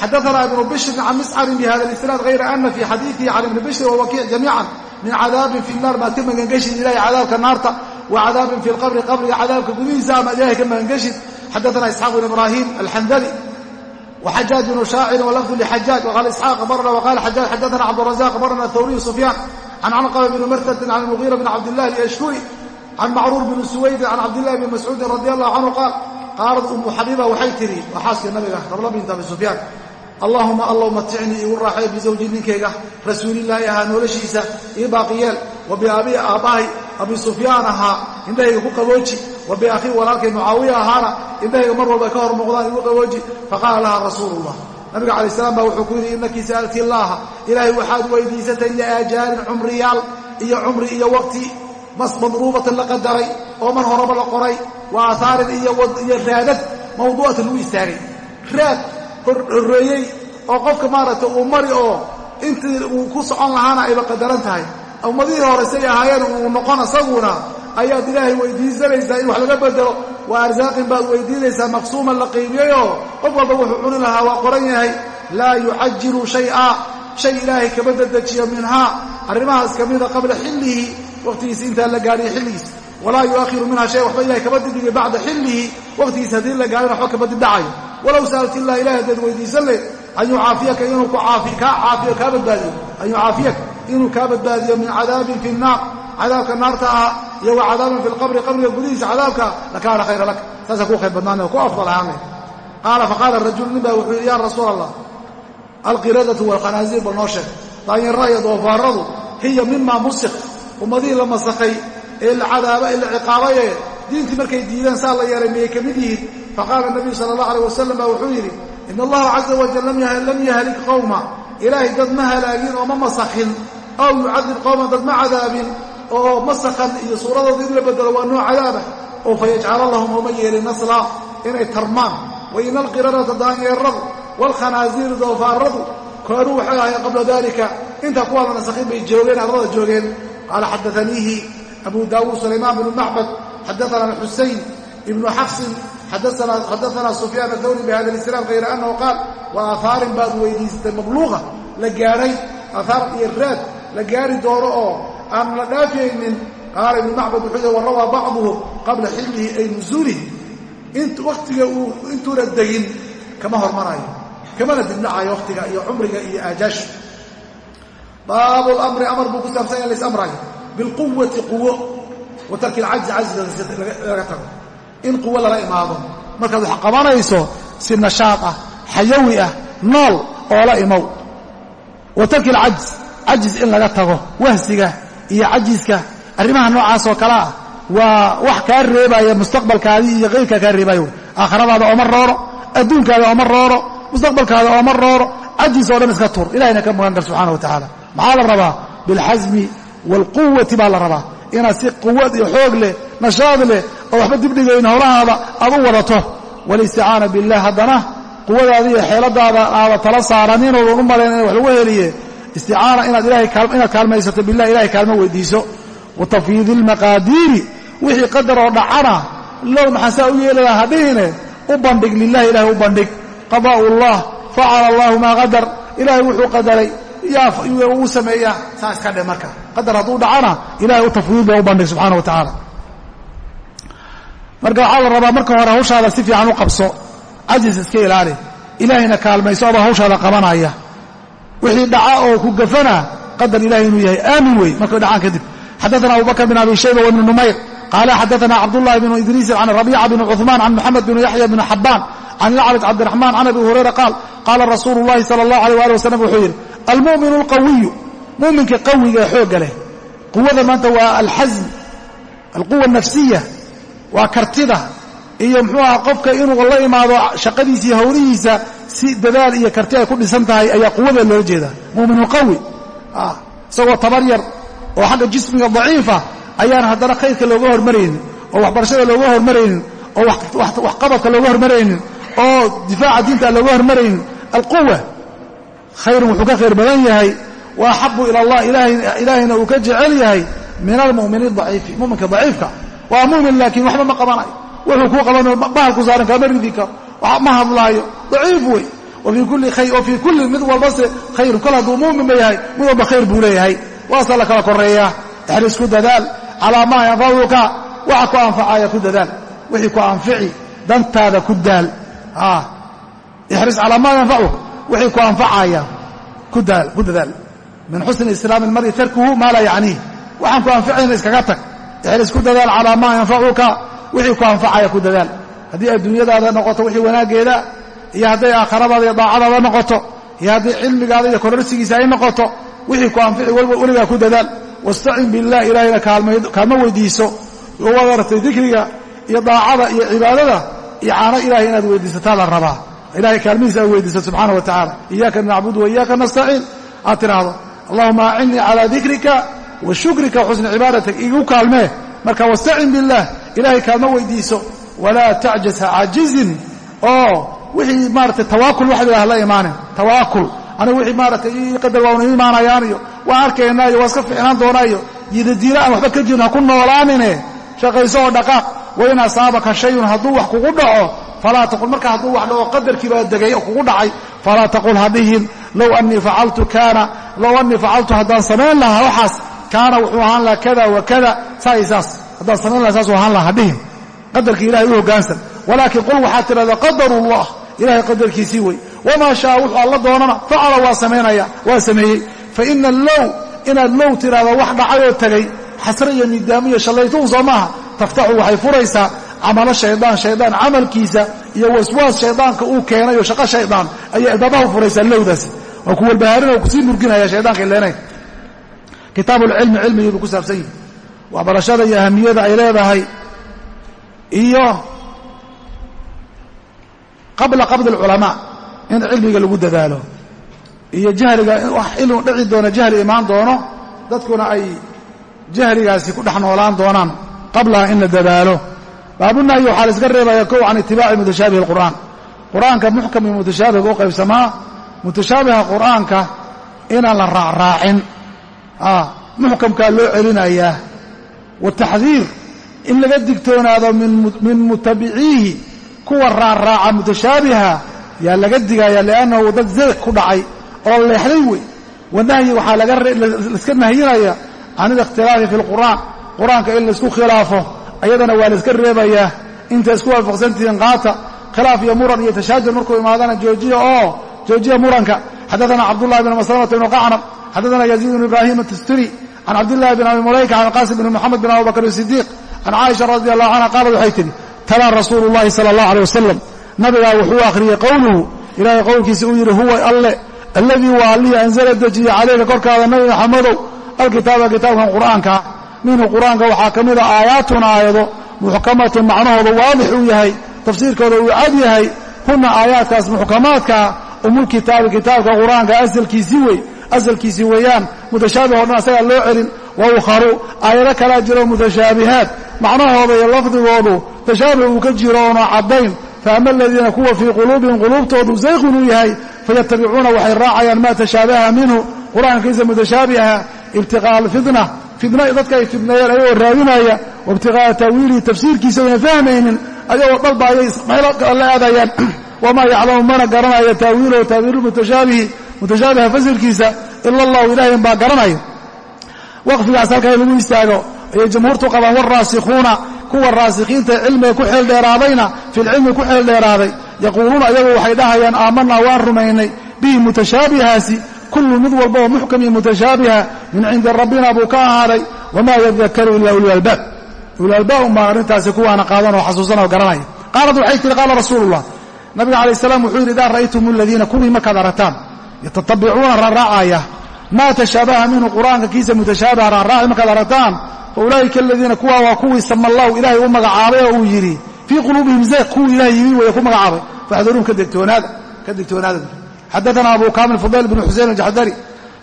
xadaana ibnu bishrin can miscarin bihada اlisnaad hayra ana fii xadiidihi can ibni bishrin wawakiic jamiican min cadaabin fi naar maad ka magangeshid ilahay cadaabka naarta wa cadaabin fi lqabri qabriga cadaabka gudihiisa ama ilahay ka magangeshid xadaana isxaaq bn ibrahim alxandali وxajاaج بن شhaacر wlفظ لxajاaج وqال إسحاaq barna وqال xajاaج xadaثna cبدالرزاq barna الthwري سفyاn عن cنqبة بن mrtd عن المغيرة بن cبدالله الأشhكري عن macrوur بن سويد عن cبدالله بن مسعوudi رضي الله عنه qاal qاalad umu xabiiba waxay tihi waa xaaskii nabiga rabla bint abi سufyaan allahuma allow maticnii igu raaxay bizawji ninkayga rasuulilaahi ahaa noloshiisa ii baaqiyeel wa biabii aabbahay abi sufyaan ahaa indhahayga ku qabooji wa biakhii walaalkay mucaawiya ahaana indhahayga mar walba ka hor muuqdaan igu qabooji faqaala laha rasuulullah nabiga calayi salaam baa wuxuu ku yidhi innaki sa'alti illaaha ilaahay waxaad weydiisatay liaajaalin cumriyaal iyo cumri iyo waqti madruubatan la qadaray oo mar horeba la qoray wa aahaarin iyo raadad mawduu'atan lagu istaagay. Raad horreeyey oo qofka maaragtay uu mari oo intii uu ku socon lahaana ayba qadaran tahay. Ummadihii hore say ahaayeen uu noqon asaguna ayaad ilaahay weydiisanaysaa in wax laga bedelo waa arsaaqin baad weydiinaysaa maqsuuman la qiimiyeyoo qof walba wuxuu cuni lahaa waa qoran yahay. Laa yucajilu shay'a shay ilaahay kama dedejiyo minhaa. Arrimahaas ka mida qabla xillihi waqtigiisa intaan la gaadhiyo xilligiisa walaa yuakhiru minha shay waxba ilahay kama dibdhigay bacda xillihi waqtigiisa haddii la gaadhina waxba kama dibdhacayo walow sa'alti illah ilahay haddaad weydiisan leh an yucaafiyaka inuu kaa caafiyo kaa badbaadiyo. An yucaafiyaka inuu kaa badbaadiyo min cadaabin fi nnaar cadaabka naarta ah iyo wa cadaabin fi lqabri qabriga gudihiisa cadaabka lakaana khayra laka saasa kuu khayr badnaanay oo ku afdal ahaanay. Qaala faqaala rajulu nin baa wuxuu yidhi ya rasuula allah alqiradatu waalkhanaasiir bal noo sheeg ummadihii la masakhay ee la cadaaba ee la ciqaabaye diintii markay diideen saa la yeelay miyay ka mid yihiin? Faqaala nabiyu sala allah aleyh wasalam baa wuxuu yidhi in allaha caza wajal lam yahlik qowma ilaahay dad ma halaagin oo ma masakhin. Aw yucadib qowman dad ma cadaabin. Oo masakhan iyo suuradooda in la bedelo waa nooc cadaaba. Oo fayajcala lahum ooma yeelin nasla. Inay tarmaan. Wa ina alqiradata daanyeeradu waalkhanaasiiru doofaaradu kaanuu waxay ahayen qabla dalika intaa kuwaa la nasakhin bay joogeen ardada joogeen qaala xadaaniihi abu daawuud sulaymaan bnu macbad xadaana xusayn ibnu xafsin xadaana sufyaan athawri bihada lisnaad hayra annahu qaal wa aahaarin baad weydiisatay mabluuqa la gaadhay aahaar iyo raad la gaari doono oo aan la dhaafaynin qaala ibnu macbad wuxuu yidhi warawaa bacduhum qabla xillihi ay nusuulihi waqtiga uu intuuna degin kama hormarayo kamana dibdhacayo wakhtiga iyo cumriga iyo aajaashu baabu lamri amar buu ku saabsan in lays-amrayo bilquwati quwo wa tarki alcajzi cajziga laga tago. In quwo lala imaado. Markaad wax qabanayso si nashaad ah xayawi ah nool oo la imow. Wa tarki alcajz cajiz in laga tago wahsiga iyo cajiska arrimaha noocaas oo kale ah waa wax kaa reebaya mustaqbalkaadii iyo kayrkaa kaa reebaayo. Aakhiradaada ooma rooro adduunkaada ooma rooro mustaqbalkaada ooma rooro cajiis oo dhan iska tur. Ilahayna ka mugan kar subxana wa tacaala maxaa la rabaa? Bilxasmi waalquwati baa la rabaa. Inaad si quwad iyo xoog leh nashaad leh oo waxba dibdhigayn howlahaada aad u wadato. Walisticaana billah haddana quwadaada iyo xeeladaada aada tala saaranin oodan u malayn ina wax lagu heliye. Isticaana inaad kaalmaysato bilah ilahay kaalmo weydiiso. Wa tafyiidi almaqaadiiri wixii qadar oo dhacana low maxaan saa u yeelayaa hadhihine u bandhig lilahi ilahay u bandhig. Qadaa'u allah facala allahu maa qadar. Ilahay wuxuu qadaray uu sameeyaa saa iska dhe marka. Qadar hadduu dhacana ilahay u tafwiidba u bandhig subxana wa tacaala marka waxaa la rabaa marka hore hawshaada si fiican u qabso cajis iska ilaali. Ilaahayna kaalmayso adoo hawshaada qabanaya. Wixii dhaca oo ku gafana qadar ilahay inuu yahay. Aamin wey markay dhacaan kadib. Xadaana abu bakr bn abi shayba wbn numayr. Qaala xadaana cabdullahi bnu idriisin can rabiica bn cuثmaan can moxamed bn yaxya bn xabaan can ilacraj cabdiraxmaan can abi hurayra qaal qaala rasuulu llahi sala allahu alيh ali wasalam wuxuu yidhi almu'minu alqawiyu mu'minka qawiga ee xoogga leh. Quwada maanta waa alxasm alquwa nafsiya waa kartida iyo muxuu aha qofka inuu la imaado shaqadiisa iyo howlihiisa si dadaal iyo karti ay ku dhisan tahay ayaa quwada loola jeedaa. Mu'minu qawi isagoo tabar yar oo xagga jismiga daciifa ayaan haddana khayrka looga hormaraynin oo waxbarashada looga hormaraynin oo waxqabadka looga hormaraynin oo difaaca diinta looga hormaraynin. Alquwa khayrun wuxuu ka khayr badan yahay wa axabu ila allah ilaahayna uu ka jecel yahay min almumini daciifi muminka daciifka. Waa mumin laakiin waxba ma qabanayo. Wuxuu kuu qabanayo bahalku saaran kaama ridi karo. Ma hadlaayo. Daciif wey. Wa fii kulli mid walbase khayrun kol hadduu muminba yahay mid walba khayr buu leeyahay. Waasaa la kala koreeyaa ixris ku dadaal. Calaa maa yanfacuka waxa ku anfacaya ku dadaal. Wixii ku anfici dantaada ku daal. Maa yanfacuka wixii ku anfacaya ku dadaal. Min xusni islaami ilmari tarkuhu maa laa yacniih waxaan ku anficayna iskaga tag. Ixris ku dadaal calaa maa yanfacuka wixii ku anfacaya ku dadaal. Haddii adduunyadaada noqoto wixii wanaaggeeda iyo hadday aakhiradaada iyo daacadaada noqoto iyo haddii cilmigaada iyo kororsigiisa ay noqoto wixii ku anfici weligaa ku dadaal. Wastacin billah ilaahayna kaalmo weydiiso. Wadartay dikriga iyo daacada iyo cibaadada iyo caano ilahay inaad weydiisataa la rabaa ilahay kaalmihiisa aad weydiisato subxaana wa tacaala iyaaka nacbudu wa iyaaka nastaciin aad tidhaahdo allahuma acinnii calaa dikrika wa shukrika xusni cibaadatik igu kaalmee marka wastacin billah ilahay kaalmo weydiiso walaa tacjaz ha caajizin oo wixii maaratay tawaakul waxa la la imaanin tawaakul anigu wixii maaratay ii qadar waa una imaanayaan iyo waan arkaynaa iyo waa iska fiicnaan doonaa iyo yidadiila aan waxba ka jirin hadduu wax kugu dhaco falaa taqul marka hadduu wax dhaco qadarkii baa degay oo kugu dhacay falaa taqul hadhihin low annii facaltu kaana low annii facaltu haddaan samayn lahaa waxaas kaana wuxuu ahaan lahaa kada wa kada saa iyo saas haddaan samayn lahaa saasuu ahaan lahaa hadhihin qadarkii ilahay u hoggaansan walaakiin qul waxaad tidhahdaa qadarullah. Ilahay qadarkiisii wey. Wamaa shaa wuxuu alla doonana facala waa samaynaya waa sameeyey. Fa ina low inaad low tidhahdo wax dhacay oo tegay xasre iyo midaamo iyo soo maaha taftaxu waxay furaysaa camalo shaydaan shaydaan camalkiisa iyo waswaas shaydaanka uu keenay oo shaqo shaydaan ayay u furaysaa lowdaasi waa ku walbahaarin oo ku sii murginaya shaydaanka ileenayn kitaabuulcilmi cilmigii buu ku saabsan yihi waxbarashada iyo ahamiyada ay leedahay iyo qabla qabdi alculamaa in cilmiga lagu dadaalo iyo jahliga inuu dhici doono jahli imaan doono dadkuna ay jahligaasi ku dhex noolaan doonaan qablaha in la dadaalo baabunahyi waxaa la iska reebaya kow can itibaaci mutashaabihi alqur'aan. Qur'aanka muxkam iyo mutashaabiga u qaybsamaa mutashaabiha qur'aanka inaan la raacraacin. Muxkamkaa loo celinayaa. Wataxdiir in laga digtoonaado min mutabiciihi kuwa raarraaca mutashaabiha yaa laga digaya liannahu dad zeyq ku dhacay oo leexday wey. Wanahyi waxaa laiska nahyinaya can alikhtilaafi fi lqur'aan qur'aanka in la isku khilaafo ayadana waa la iska reebayaa inta isku waafaqsantihiin qaata khilaaf iyo muran iyo tashaajur markuu imaadana joojiya oo joojiya muranka. Xadaana cabdullahi bn maslamata bn qacnab xadaana yaziid bn ibrahim atusturi can cabdillahi bn abi mulayka can qaasim bn moxamed bin abubakr sidiiq can caaisha radi allahu canha qaalad waxay tidhi talaa rasuulu llahi sala allah aleh wasalam nabigaa wuxuu akhriyey qowluhu ilaahay qowlkiisa uu yidhi huwa alle alladii waa allihii anzala dejiye calayka korkaada nabi maxamedow alkitaaba kitaabkan qur'aankaa minhu qur'aanka waxaa ka mida aayaatun aayado muxkamatun macnahooda waadix uu yahay tafsiirkooda uu cad yahay hunna aayaadkaas muxkamaadkaa umulkitaabi kitaabka qur'aanka asalkiisii wey asalkiisii weeyaan mutashaabih o dhan asagaa loo celin wa ukharu aayado kalaa jiro mutashaabihaad macnahooda iyo lafdigoodu tashaabih uu ka jiro oona caddayn faama aladiina kuwa fii quluubihim quluubtoodu zayqun uu yahay fayatabicuuna waxay raacayaan maa tashaabaha minhu qur'aankiisa mutashaabiha ibtiqaa'a alfitna fitna dadka ay fidneeyeen ayagoo raadinaya waibtiqaa'a taawiilihi tafsiirkiisa ayna fahmaynin ayagoo dhalba ayay meelo la aadayaan. <clears throat> Wamaa yaclamu mana garanaya taawiilahu taawiilu mutashaabihi mutashaabiha fasilkiisa ila allahu ilahayn baa garanaya waqfigaas halkaa lagu istaago ayay jamhuurtu qabaan waraasikuuna kuwa raasikiinta cilmiga ku xeeldheeraadayna filcilmi ku xeeldheeraaday yaquuluuna ayagu waxay dhahayaan aamanaa waan rumaynay bihi mutashaabihaasi kullu mid walba oo muxkam iyo mutashaabiha min cindi rabbina buu ka ahaaday wamaa yadakaru ila ulialbaab ulialbaab unbaa arrintaasi kuwaana qaadan oo xasuusan oo garanaya qaalad waxay tihi qaala rasuulullah nabiga calayi salaam wuxuu yidhi idaa ra'aytum aladiina kuwii markaad aragtaan yatatabicuuna raaraacaya maa tashaabaha minhu qur'aanka kiisa mutashaabaha raaraaci markaad aragtaan fa ulaa'ika aladiina kuwaa waa kuwii sama allahu ilaahay u magacaabay oo uu yidhi fii quluubihim zayq kuwii ilahay yimi waya ku magacaabay faxdaruun ka digtoonaada xadaana abu kamil fudayl bn xusein aljaxdari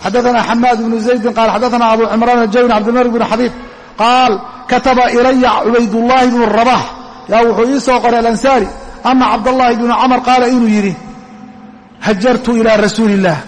xadaana xamaad bnu zaydin qaal xadaana abu cimraan aljawni cabdilmalik bn xabiib qaal kataba ilaya cubaydullaahi bnu rabax yaa wuxuu ii soo qoray alansaari ana cabdallaahi bnu camar qaala inuu yidhi hajartu ilaa rasuuli illah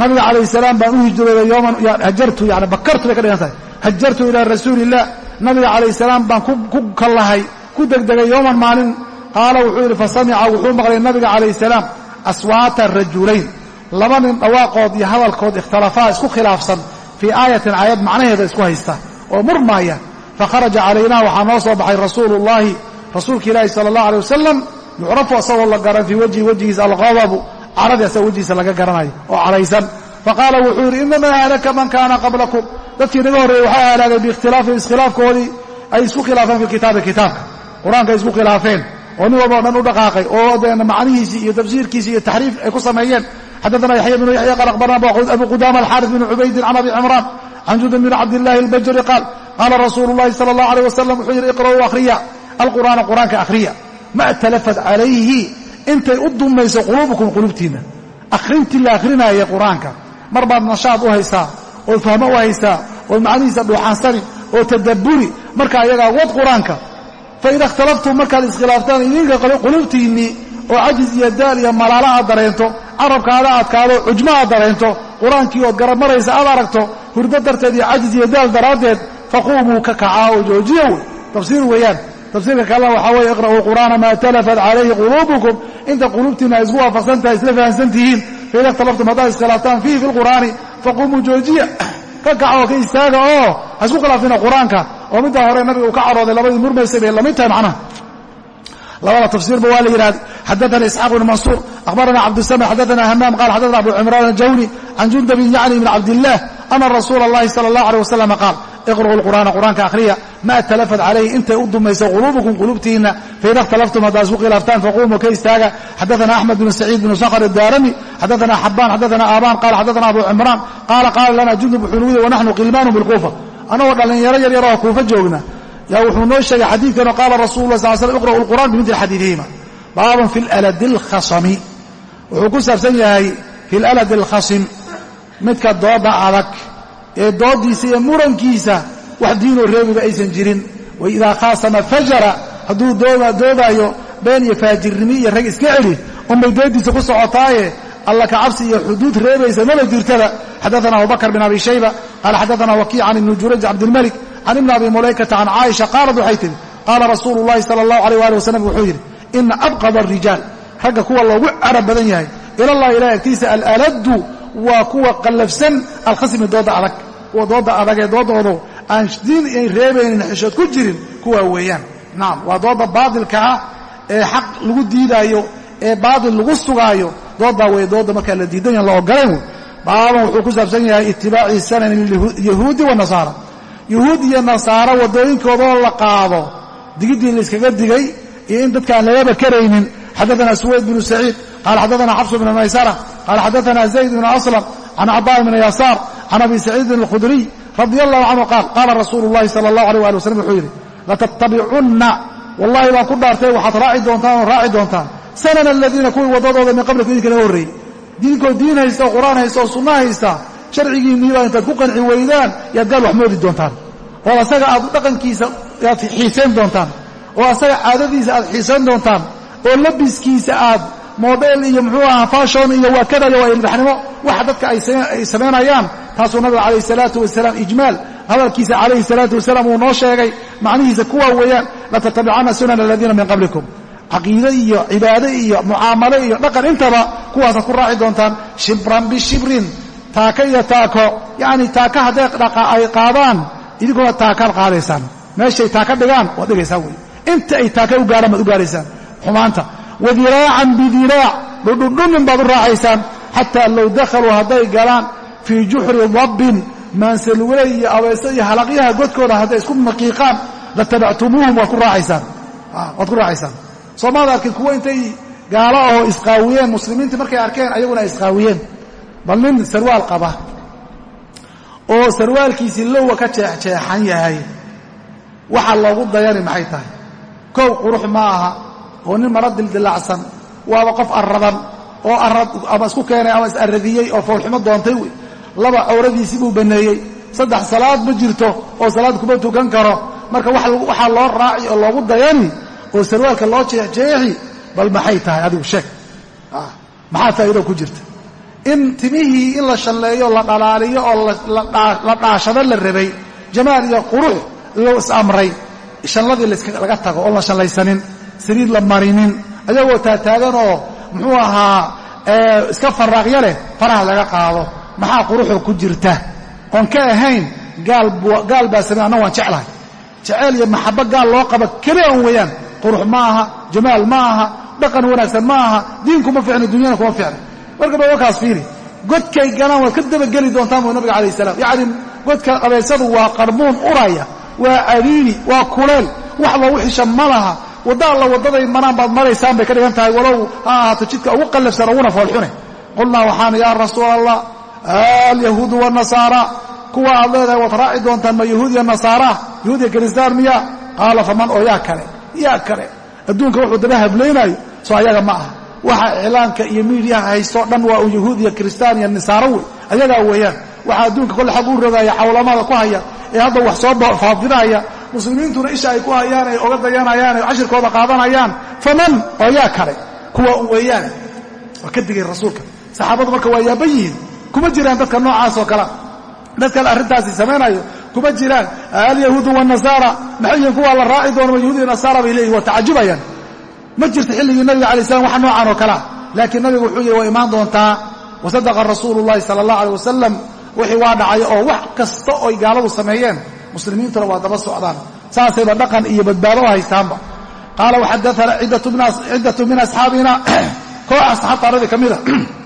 nabiga calayh salaam baan u hijrooday yooman hajartu yani bakartu bay ka dhigan tahay hajartu ilaa rasuuli illah nabiga calayh salaam baan ku kallahay ku degdegay yooman maalin qaala wuxuu yidhi fasamica wuxuu maqlay nabiga calayh salaam aswaata rajulayn. Laba nin dhawaaqood iyo hadalkood ikhtilafaa isku khilaafsan. Fii aayatin aayad macnaheeda isku haysta. Oo murmaaya. Fakharaja calaynaa waxaa noo soo baxay rasuulu ullaahi rasuulka ilaahi sala allah alay wasalam yucrafu asagoo la garan fii wajhi wejhigiisa alqadabu caradii asaga wejigiisa laga garanayo oo cadhaysan faqaala wuxuu yidhi inamaa halaka man kaana qablakum? Dadkii naga horreeyey waxaa halaagay biikhtilaafihim iskhilaafkoodii ay isku khilaafeen fi kitaabi kitaabka. Qur'aanka ay isku khilaafeen oo nin walba dhan u dhaqaaqay oo deena macnihiisii iyo tafsiirkiisii iyo taxriif ay ku sameeyeen. Xadaana yaxya bnu yaxya qaal akhbarana abu qudaama alxaaris bn cubaydin can abi cimraan can jundub bn cabdillahi albajri qaal qaala rasuulu llahi sala allahu aleyh wasalam wuxuu yidhi iqra'uu akhriya alqur'aana qur'aanka akhriya ma talafat calayhi intay u dumayso quluubukum quluubtiinna akhrintii la akhrinaaye qur'aanka. Mar baad nashaad u haysaa ood fahmo u haysaa ood macnihiisa dhuuxaansani oo tadabburi marka ayagaa wad qur'aanka faida ikhtalaftum markaad iskhilaaftaan idinka quluubtiinnii oo cajis iyo daal iyo malaala aad dareento carabkaada adkaado cujmo aad dareento qur'aankii ood garab maraysa aad aragto hurdo darteed iyo cajis iyo daal daraaddeed faquumuu ka kacaa oo joojiya wey tafsiir weeyaan. Tafsiirka kalena waxaa weeye iqra'uu qur'aana maa talafat calayhi quluubukum inta quluubtiinna ay isku waafaqsan tahay isla fahamsan tihiin faida ikhtalaftum haddaad iskhilaaftaan fiihi fi lqur'aani faquumuu joojiya. <coughs> Ka kaca ka istaaga oo ha isku khilaafina qur'aanka oo midda hore nabiga uu ka carooday labadii murmaysay bay la mid tahay macnaha. Labada tafsiirba waa la yidhahda xadaana isxaaq bn mansuur akhbarana cabdusam xadaana hamaam qaal xadaana abu cimraan ajawni can jundabin yacni bn cabdillaah ana rasuula allahi sala allah aleh wasalam qaal iqra'u lqur'aana qur'aanka akhriya maa talafad calayhi intay u dumayso quluubukum quluubtiinna faida اkhtalaftum haddaa isku khilaaftaan faquumu ka istaaga xadaana axmed bn saciid bn sakhr daarami xadaana xabaan xadaana aabaan qaala xadaana abu cimraan qaala qaala lana jundub wuxuu nugu yiri wanaxnu qilmaanu bilkuufa anagoo dhallinyaro yar yaroo kuufa joogna. Yaa wuxuu noo sheegay xadiidkanoo qaala rasul lah sal slm iqra'u lqur'an bimidli xadiidihima. Baabun fi laladi alkhasami. Wuxuu ku saabsan yahay fi laladi alkhasim midka dooda adag ee dooddiisa iyo murankiisa wax diinoo reebiba aysan jirin. Wa idaa khaasama fajara hadduu doodaayo been iyo faajirnimi iyo rag iska celi unbay dooddiisa ku socotaaye alla ka cabsi iyo xuduud reebaysa maba jirtaba. Xadaana abubakr bin abi shayba qaala xadaana wakiic can ibni jurayj cabdilmalik can ibni abi mulaykata can caaisha qaalad waxay tihi qaala rasuulu llahi sala allahu alayh ali wasalam wuxuu yidhi ina abqada arijaal ragga kuwa loogu carab badan yahay ilallahi ilahi agtiisa alaladu waa kuwa qallafsan alkhasmi dooda adag dooda adag ee doodoodu aan diin ay reebaynin xishood ku jirin kuwaa weeyaan. Nacam waa dooda baatilka ah ee xaq lagu diidaayo ee baatil lagu sugaayo dooddaa wey doodda markaa la diidan yahan la ogolayn wey wuxuu ku saabsan yahay itibaaci sanani yahuudi wanasaara yahuud iyo nasaaro waddooyinkoodoo la qaado digiddii layskaga digay iyo in dadkaan lagaba karaynin. Xadaana suwayd bnu saciid qaala xadaana xafsu bnu maysara qaala xadaana zayd bnu aslam can caطaa bni yasaar can abi saciidin alkhudriy radi allahu canhu qaal qaala rasuulu llahi sala allahu alيh ali waslm wuxuu yidhi latattabicunna wallahi baan ku dhaartay waxaad raaci doontaan oo raaci doontaan sanana aladiina kuwii waddadooda min qablikum idinka naga horreeyey. Diinkoo diin haysta oo qur'aan haysta oo sunno haysta sharcigiinniibaa intaad ku qanci weydaan yaad gaal wax moodi doontaan. Oo asaga aad dhaqankiisa aad xiisayn doontaan. Oo asaga caadadiisa aad xiisayn doontaan. Oo labiskiisa aad model iyo muxuu ahaa fashon iyo waa kadaya waa ilbaxnimo. Waxa dadka ay samaynayaan taasuu nabiga calayh salaatu wasalaam ijmaal. Hadalkiisa calayhi salaatu wasalaam uu noo sheegay. Macnihiisa kuwa weeyaan. Latatabicanna sunana aladiina min qablikum caqiide iyo cibaade iyo mucaamalo iyo dhaqan. Intaba kuwaasaad ku raaci doontaan shibran bishibrin taako iyo taako. Yacni taaka hadday ay qaadaan idinkuna taakaad qaadaysaan. Meeshay taaka dhigaan waad dhigaysaan wey inta ay taaka u gaadhaan baad u gaadhaysaan. Xumaanta wadiraacan bidiraac dhudhundhumin baad u raacaysaan. Xataa low dakhaluu hadday galaan fii juxri dabbin maansalugule iyo abeeso iyo halaqyaha godkooda hadday isku maqiiqaan latabactumuuhum waad ku raacaysaan soomaad arkin kuwo intay gaalo ahoo isqaawiyeen muslimiintii markay arkeen ayaguna ay isqaawiyeen. Bal nin sarwaal qaba oo sarwaalkiisii lowga ka jeexjeexan yahay waxa loogu dayani maxay tahay? Kow qurux ma aha oo nin mara dildilaacsan waaba qof arradan oo arad ama isku keenay ama is-arradiyey oo foolxumo doontay wey laba cawradiisii buu banneeyey saddex salaad ma jirto oo salaad kuma tukan karo. Marka waxaa loo raaci oo loogu dayani oo sarwaalka loo jeexjeexi bal maxay tahay? Adigu sheeg. Maxaa faa'iido ku jirta? In timihii in la shalleeyo la dhalaaliyo oo la dhaashado la rabay jamaal iyo qurux loo is-amray shalladii laga tago oon la shallaysanin saliid la marinin ayagoo taataagan oo muxuu ahaa iska faraaqya leh faraha laga qaado maxaa quruxoo ku jirta? Oon ka ahayn gaal baa samey anna waan jeclahay. Jeceyl iyo maxabo gaal loo qaba keli an weeyaan qurux ma aha jamaal ma aha dhaqan wanaagsan ma aha diin kuma ficni dunyana kuma ficni marka ba wakaas fiiri. Godkay galaan waad ka dabageli doontaan buu nabiga calayh salaam. Yacni godka qabeysadu waa qarmuun uraya waa cariiri waa kuleel. Wax loogu xisha ma laha. Wadda alla waddaday maraan baad maraysaan bay ka dhigan tahay walow ha ahaato jidka ugu qallafsan uguna foolxune. Qulnaa waxaana yaa rasuul allah alyahuudu wanasaara kuwa aad leedahay waad raaci doontaan ma yahuud iyo nasaara? Yahuud iyo kiristaan miya qaala faman oo yaa kale yaa kale adduunka wuxuu daba hablaynaayo soo ayaga ma aha. Waxa iclaanka iyo miidiyaha haystoo dhan waa un yahuud iyo kiristaan iyo nisaaro wey. Ayagaa weeyaan. Waxaa adduunka kolle xag u rogaya cawlamada ku haya ee hadda wax soo faafidaya muslimiintuna isha ay ku hayaan ay oga dayanayaan ay cashirkooda qaadanayaan faman oo yaa kale kuwa un weeyaan. Waa ka digay rasuulka. Saxaabadu marka waa yaaban yihiin kuma jiraan dadka noocaas oo kale. Dadkan arrintaasi samaynayo kuma jiraan. Alyahuudu wanasaara maxay yihiin kuwaa la raaci doono yahuud iyo nasaara bay leeyihiin waa tacajubayaan. Ma jirto xilligii nabiga alay slam wax noocan oo kalea laakiin nabigu wuxuu yihi waa imaan doontaa. Wasadaqa rasuulu llahi sala allah aleh wasalam wixii waa dhacay oo wax kasta oy gaaladu sameeyeen. Muslimiintuna waa daba socdaan. Saasayba dhaqan iyo badbaado haystaanba. Qaala waxadaana ciddatu min asxaabina <clears throat> koox asxaabtaanadii ka mida <clears throat>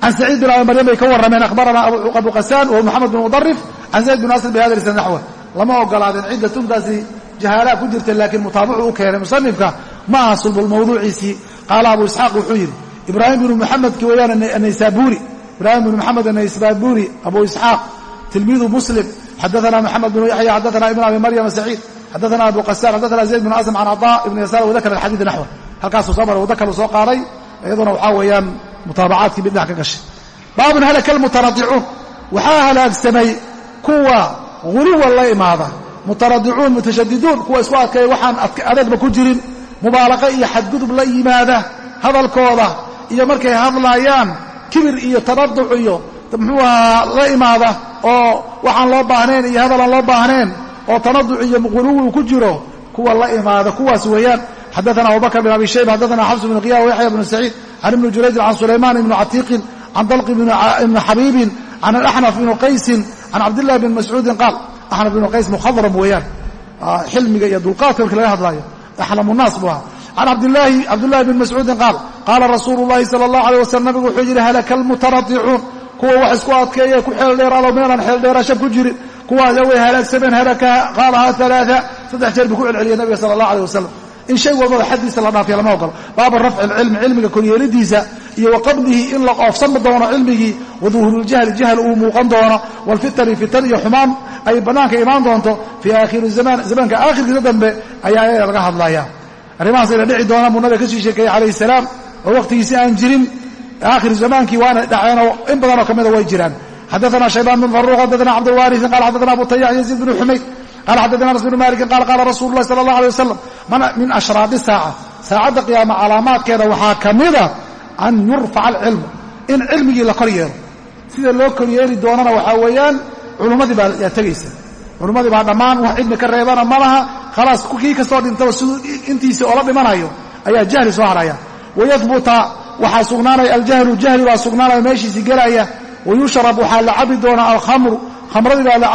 can saciid bin abi maryam bay ka warrameen akhbarana abu qasaan wa moxamed bin mudarif can zayd bin asr bi hada isnad naxwa lama ogolaadeen cidda tumtaasi jahaalaha ku jirta laakiin mutaabacu u keenay musanifka ma aha sulbul mawduuciisii qaala abu isxaaq wuxuu yidhi ibraahim binu muxamedki weeyaan anaysaburi ibraahim binu moxamed anaysaburi abu isxaaq tilmiidu muslim xadaana moxamed binu yaxya xadaana ibn abi maryam saciid xadaana abu qasaan xadaana zayd binu asm can caطa ibn yasaar wadakara alxadiid naxwa halkaasuu soo maray wadda kalu soo qaaday iyaduna waxaa weeyaan mutaabacaadkii bidnax ka gashay baabun halaka almutanadicuun waxaa halaagsamay kuwa huluwa la imaada mutanadicuun mutashadiduun kuwa isku adkaya waxaan adagba ku jirin mubaalaqa iyo xadgudub la yimaada hadalkooda iyo markay hadlaayaan kibir iyo tanaduc iyo muxuu ahaa la imaada oo waxaan loo baahnayn iyo hadalaan loo baahnayn oo tanaduc iyo huluwi ku jiro kuwa la imaada kuwaas weeyaan xadaana abubakr bn abi shayba xadaana xafs bn qiyam yaxya bnu saciid can ibni jurayjin can sulaymaan ibni catiiqin can dalqi ibni xabiibin can alaxnaf ibni qaysin can cabdillahi bni mascuudin qaal axnaf ibnu qays mukhadram weeyaan xilmiga iyo dulqaadka marki laga hadlaayo axlamu naas buu ahaa can cabdilaahi cabdullahi bn mascuudin qaal qaala rasuulu llahi sala allahu aleyh wasalam nabigu wuxuu yidhi halaka almutaradicuun kuwa wax isku adkeeye ku xeel dheeraalo meelaan xeel dheerashab ku jirin kuwaasa way halaagsameen halaka qaalahaa alaaa saddex jeer buu ku celceliyey nabiga sala allah aleyh wasalam in shay walbaba xaddiisa la dhaafiya lama ogolo baabu rafci lcilmi cilmiga koryeelidiisa iyo wa in la oofsan doono cilmigii wa duhuuruljahli jahl uu muuqan doono waalfitani fitan iyo xumaan ay bannaanka imaan doonto fii aakhiri zamaan zamaanka aakhirkiisa dambe ayaa ayaga laga hadlaya arrimahaas ayna dhici doonaan buu nabiga ka sii sheekeeyey calayhi salaam oo wakhtigiisi aan jirin aakhir zamaankii waana dhaceenoo in badanoo ka mida way jiraan. Xadaana shaybaan bn faruq xadaana cabdilwaarisin qala xadaana abu tayax yaziid bn xumayd qala xadaana anas bn malikin qala qala rasuulu lahi sala allah alay wasalam min ashraadi saaca saacadda qiyaama calaamaadkeeda waxaa ka mida an yurfaca alcilmu in cilmigii la kor yeelo sida loo kor yeeli doonana waxaa weeyaan culummadii baa yaa tegaysa culummadii baa dhammaan wax cilmi ka reebana ma laha khalaas kii kastoo dhintaba siduu intiisii oola dhimanayo ayaa jahli soo haraya wayahbuta waxaa sugnaanaya aljahlu jahli baa sugnaanaya meeshiisii gelaya wayushrab waxaa la cabi doonaa alkhamru khamradii baa la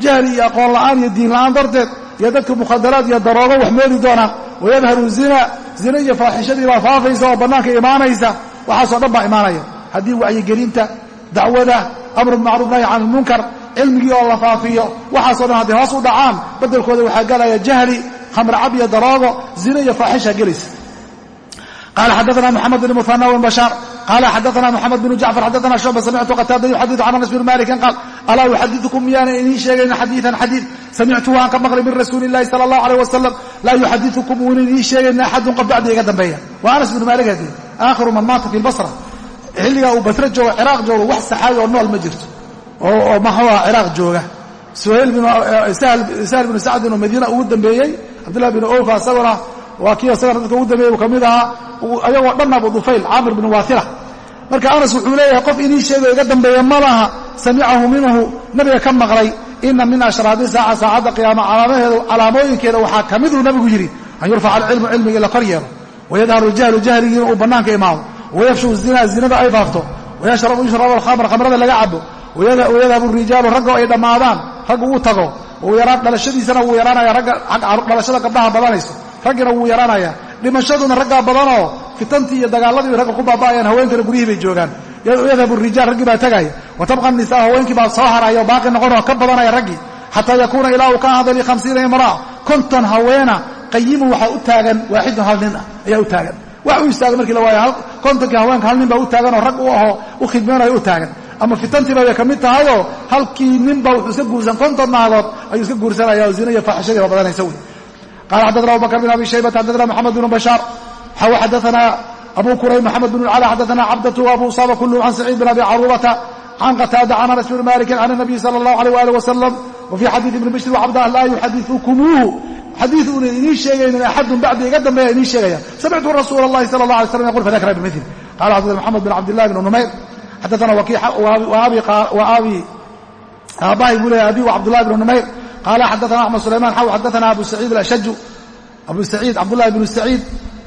jahli iyo aqoon la'aan iyo diin la'aan darteed iyo dadka mukhadaraad iyo daroogo wax moodi doonaa wayadharu zina zina iyo faaxishadii baa faafaysa oo bannaanka imaanaysa. Waxaasoo dhan baa imaanaya. Haddii wacyigelinta dacwada amru bimacruuf nahy can ilmunkar cilmigii oo la faafiyo waxaasoo dhan hadday hoos u dhacaan beddelkooda waxaa galaya jahli khamr cab iyo daroogo zina iyo faaxisha gelaysa qala xadaana mxamed bn muhana bn bashaar qala xadaana mxamed bn jacfar xadaana shucba samictu qataada yuxadiu can anas bn malikin qaal alaa uxadiukum miyaana idiin sheegayn xadiian xadiid samictuhu aan ka maqlay min rasuuli lahi sala allahu aleyh wasalam laa yuxadiukum uuna idiin sheegayn axadun qof bacdi iga dambeeya waa anas bn maalik hadi aakhiru man maata fi lbasra xilligaa uu basre joogo ciraaq joogo wax saxaabi oo nool ma jirto oo maxuuha ciraaq jooga sahl bnu sacdin oo madiina ugu dambeeyey cabdullah bn ofa isaguna waa kii isagana dadka ugu dambeeyey uu ka mid ahaa. Ayagoo dhan abu dufayl caamir bn waasila. Marka anas wuxuu leeyahay qof inii sheego iga dambeeya ma laha. Samicahu minhu. Nabiga ka maqlay ina min ashraadi saaca saacadda qiyaama calaamooyinkeeda waxaa ka miduu nabigu yidhi an yurfaca alcilmu cilmigii la kor yeelo wayadharu ljahlu jahligiina uu bannaanka imaado. Wayafshu zina zinada ay faafto. Wayashrabu alkhamr khamrada laga cabo wayadhabu rijaalu raggo ay dhammaadaan. Raggu uu tago. Dhalashadiisana wuu yaraanaya ragga dhalashada gabdhaha badanayso raggina wuu yaraanaya dhimashaduna raggaa badanoo fitantii iyo dagaalladii ragga ku baaba'ayaan haweenkana guryihii bay joogaan. Yadhabu rijaal raggii baa tegaya wa tabqa nisaa haweenkii baa soo haraya oo baaqi noqonoo ka badanaya raggii. Xataa yakuuna ilaa uu ka ahdo lihamsiina imra'a. Konton haweena qayimun waxaa u taagan waaxidun hal nin ah ayaa u taagan. Wax u istaagan markii la waayo kontonkii haweenka hal nin baa u taagan oo rag u ahoo u khidmeenayo u taagan. Ama fitantiiba bay ka mid tahayoo halkii ninba wuxuu iska guursan konton naagood ayuu iska guursanaya oo zina iyo faaxishadii ba badanaysa wey qala xadana abubakr bin abi shaybat xadana maxamed bn bashaar xaw xadaanaa abu kuray maxamed bn cala xadaanaa cabdatu abu usama kulhum can saciid bin abi caruurata can qataada can anas bn maalikin can anabiyi sala allahu alayh waali wasalam wa fii xadiid ibni bishrin wacabdah laa yuxadiukumuuhu xadiid una idiin sheegaynin axadun bacdi iga dambeeya idiin sheegayaan samictu rasuula allahi sala allah alay slam yaqul fadakra bimil qala xadana maxamed bin cabdillahi bn numayr xadaana wakiixa wa abi aabbahay buu leeyahy abi wa cabdullahi bn numayr qala xadana axmed sulayman xaw xadana abu saciid alashaju abu saciid cabdullahi bnu saciid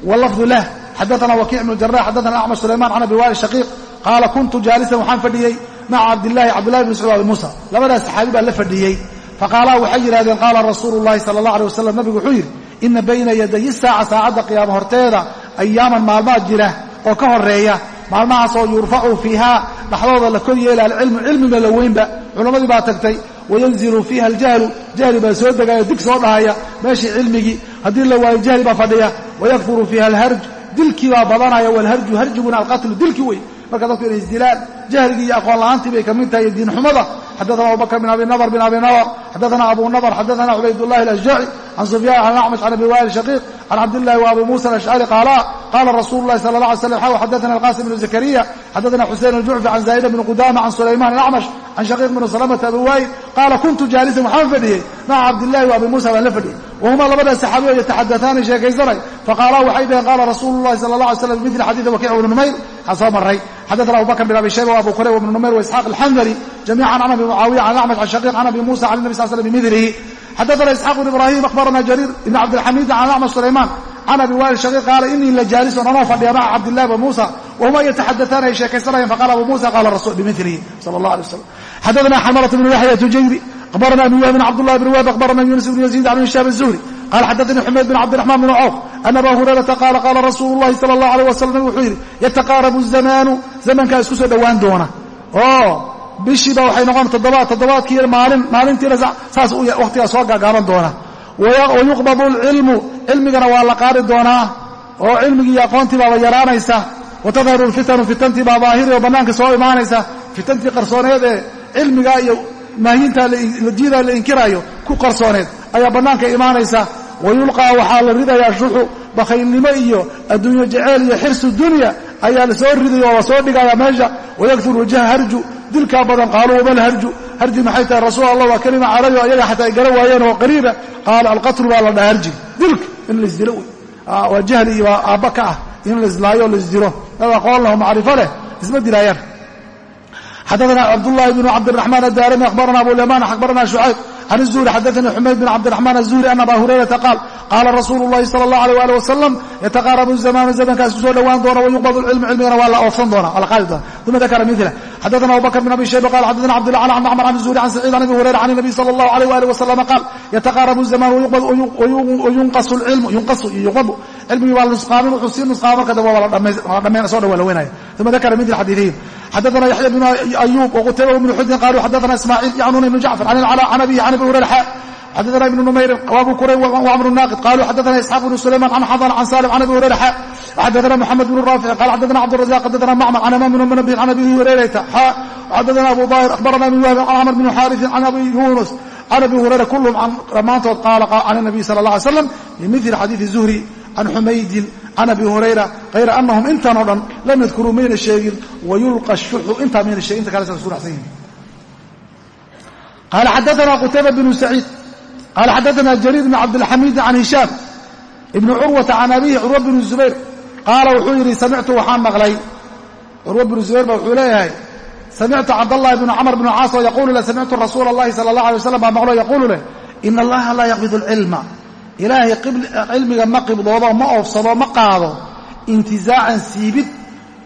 wlafdu lah xadana wakiic bnu jarax xadana axmed sulayman can abi waali shaqiiq qaala kuntu jaalisan waxaan fadhiyey maca cabdillahi cabdullahi bn mascuud abi muusa labadaas saxaabi baa la fadhiyey faqaalaa waxay yidhahdeen qaala rasuulu llahi sala allah alay wasalam nabigu wuxuu yidhi ina bayna yaday saaca saacadda qiyaama horteeda ayaaman maalmaad jira oo ka horreeya maalmahaasoo yurfacu fiiha dhaxdooda la kor yeela alcilmu cilmiba la weynba culammadii baa tagtay wayanzilu fiiha aljahlu jahli baa soo degaya dig soo dhahaya meeshii cilmigii haddii la waayo jahli baa fadhiya wayakfuru fiiha alharj dilkii baa badanaya walharju harjiguna alqatlu dilki wey marka dadku inay isdilaan jahligii iyo aqoon la'aantii bay ka mid tahay iyo diinxumada xadana abubakr bin abi nadr bin abi nadr xadana abu nadr xadana cubaydullahi alashjaci can sufyan can acmash can abi waali shaqiiq can cabdillahi wa abi muusa alashcari qaala qala rasulu llahi sala allah alay slam xaw xadana alqasim bnu zakariya xadana xusein aljucfi can zaa'ida bni qudama can sulayman alacmash can shaqiiq bni salamata abi waayil qaala kuntu jaalisan waxaan fadhiyey maca cabdillahi wa abi muusa baan la fadhiyey wahuma labada saxaabiyo yataxadataani sheekaysanay faqaalaa waxay dhaheen qaala rasuulu llahi sala allah alay slam bimili xadiidi wakiic bni numayr waxaan soo maray xadana abubakr bin abi shayba wabu kurayb bni numayr waisxaaq alxandali jamiican can abi mucaawiya can acmash can shaqiiq can abi muusa can nabi sal slam bimidlihi xadana isxaaq bn ibrahim akhbarana jariir ibn cabdilxamiid can acmash sulaymaan can abi waali shaqiiq qaala inii la jaalisun anoo fadhiya maca cabdillahi wa muusa wahuma yataxadataani ay sheekaysanayeen faqala abu muusa qala rasul bimilihi sala allah alay wasalam xadana xamalat bnu yaxya tujayri akhbarana abi wahbin cabdullahi bn wahb akhbarana yunus bn yaziid can hishaam الzuhri qala xadanii xumayd bn cabdiraxmaan bn cawf ana aba hurayrata qaala qaala rasuulu llahi sala allahu aleyh wasalam nabig wuxuu yidhi yataqaarabu zamaanu zamankaa isku soo dhowaan doona oo bishiiba waxay noqon toddobaad toddobaadkiiyo maalin maalintiina saas wakhtigaa soo gaagaaban doona wayuqbadu alcilmu cilmigana waa la qaari doonaa oo cilmigii iyo aqoontii baaba yaraanaysa watadharu lfitanu fitantii baa daahiri oo bannaanka soo imaanaysa fitantii qarsooneed ee cilmigaa iyo maahyintaa diidaa la inkiraayo ku qarsooneed ayaa bannaanka imaanaysa. Wayulqaa waxaa la ridayaa shuxu bakhaylnimo iyo adduunyo jeceyl iyo xirsu dunya ayaa la soo riday oo la soo dhigaya meesha. Wayaktur wajha harju dilkaa badan qaaluu wama lharju harji maxay tahay? Rasuul allah waa kelima carabi o ayaga xataa ay gara waayeen oo qariiba qaala alqatlu baa in laislaayo o laisdilo dad aqoon laho macrifo leh isma dilaayaan xadaana cabdullahi bnu cabdiraxmaan addaarami akhbarana abulyman akhbarana shucayb can الzuhri xadaanii xumayd bn cabdiraxmaan الzuhri an aba hurayrata qaal qaala rasuulu اllahi salى اllah alيh ali wasalam yataqaarabu zamanu zamankaas ku soo dhowaan doona wayuqbadu lcilmu cilmigana waa la oofsan doona waa la qaadi doona uma dakara mila xadaana abu bakr bn abi shayba qala xadaana cabdullah an macmar can الzuhri can saciid can abi hurayra can الnabiy salى اllahu alيh ali wasalama qaal yataqaarabu zamanu wayunqasu lcilmu yunqasu iyo yuqbadu cilmigii waa la nusqaamin wuxuu sii nusqaa marka dambe wala dhammayn soo dhan waa la weynaya uma dakara mid alxadiidiin xaddaana yaxya bnu ayuub waqutyba bnu xudin qaaluu xaddaana ismaaciil yacnuna ibnu jacfar can ilcala can abihi can abi hurayra xadana ibnu numayrin wabu kuray wcmru naaqid qaluu xadana isxaaq bnu sulayman can xadn can salim can abi hurayra xa xadana moxamed bnu raafic qal xadana cabdrazaq xadana macmar can amaam bn munabih can abi hurayrata xa xadana abu daahir akhbarana ibn wahb can camr bni xaariin can abi yunus can abi hurayra kulluhum dhammaantood qaala can nabiy sala اla alay slam bimili xadiidi zuhri can xumaydin can abi hurayra hayra anahum intan oo dhan lam yadkuruu mayna sheegin wayulqa shuxu intaa mayna sheegin inta kale sa isku dhacsan yihin qaala xadaana qutayba bnu saciid qaala xadaana jariir bn cabdilxamiid can hishaam ibni curwata can abihi curwa bnu zubayr qaala wuxuu yidhi samictu waxaan maqlay curwa bnu zubayr ba wuxuu leeyahay samictu cabdallahi bnu camr bnu caas oo yaquulu leh samictu rasuula اllahi sala اllah alay waslam baa maqlo yaquulu leh ina allaha laa yaqbid اlcilma ilaahay cilmiga ma qibdoodo ma oofsado ma qaado. Intizaacan siibid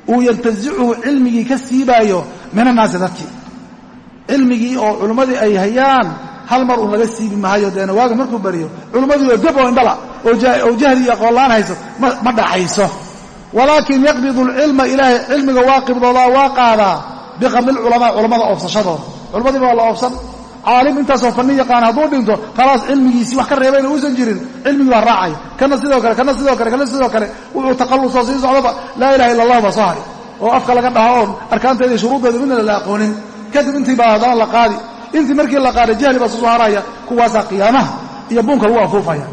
uu yantasicuhu cilmigii ka siibaayo min annaasi dadkii cilmigii oo culimmadii ay hayaan hal mar uun laga siibi maayo deena waaga markuu bariyo. Culimmadii oo deb oo indhala oo jahli iyo aqoonlaan hayso ma dhaxayso walaakin yaqbidu alcilma ilaahay cilmiga waa qibdoodaa waa qaadaa. Biqabli lculamaa culammada oofsashadooda. Culimmadiiba waa la oofsan caalim intaasoo fanni yaqaan hadduu dhinto khalaas cilmigiisii wax ka reebayna uusan jirin cilmigii baa raacaya. Kana sidoo kale kana sidoo kale kana sidoo kale wuxuu taqallusoo sii socdaba laa ilaha illa allah baa soo haray oo afka laga dhaho oon arkaanteeda iyo shuruuddeeda midna la aqoonin. Kadib intii baa haddana la qaadi. Intii markii la qaaday jahli baa soo haraya kuwaasaa qiyaamaha iyo buunka lagu afuufaya.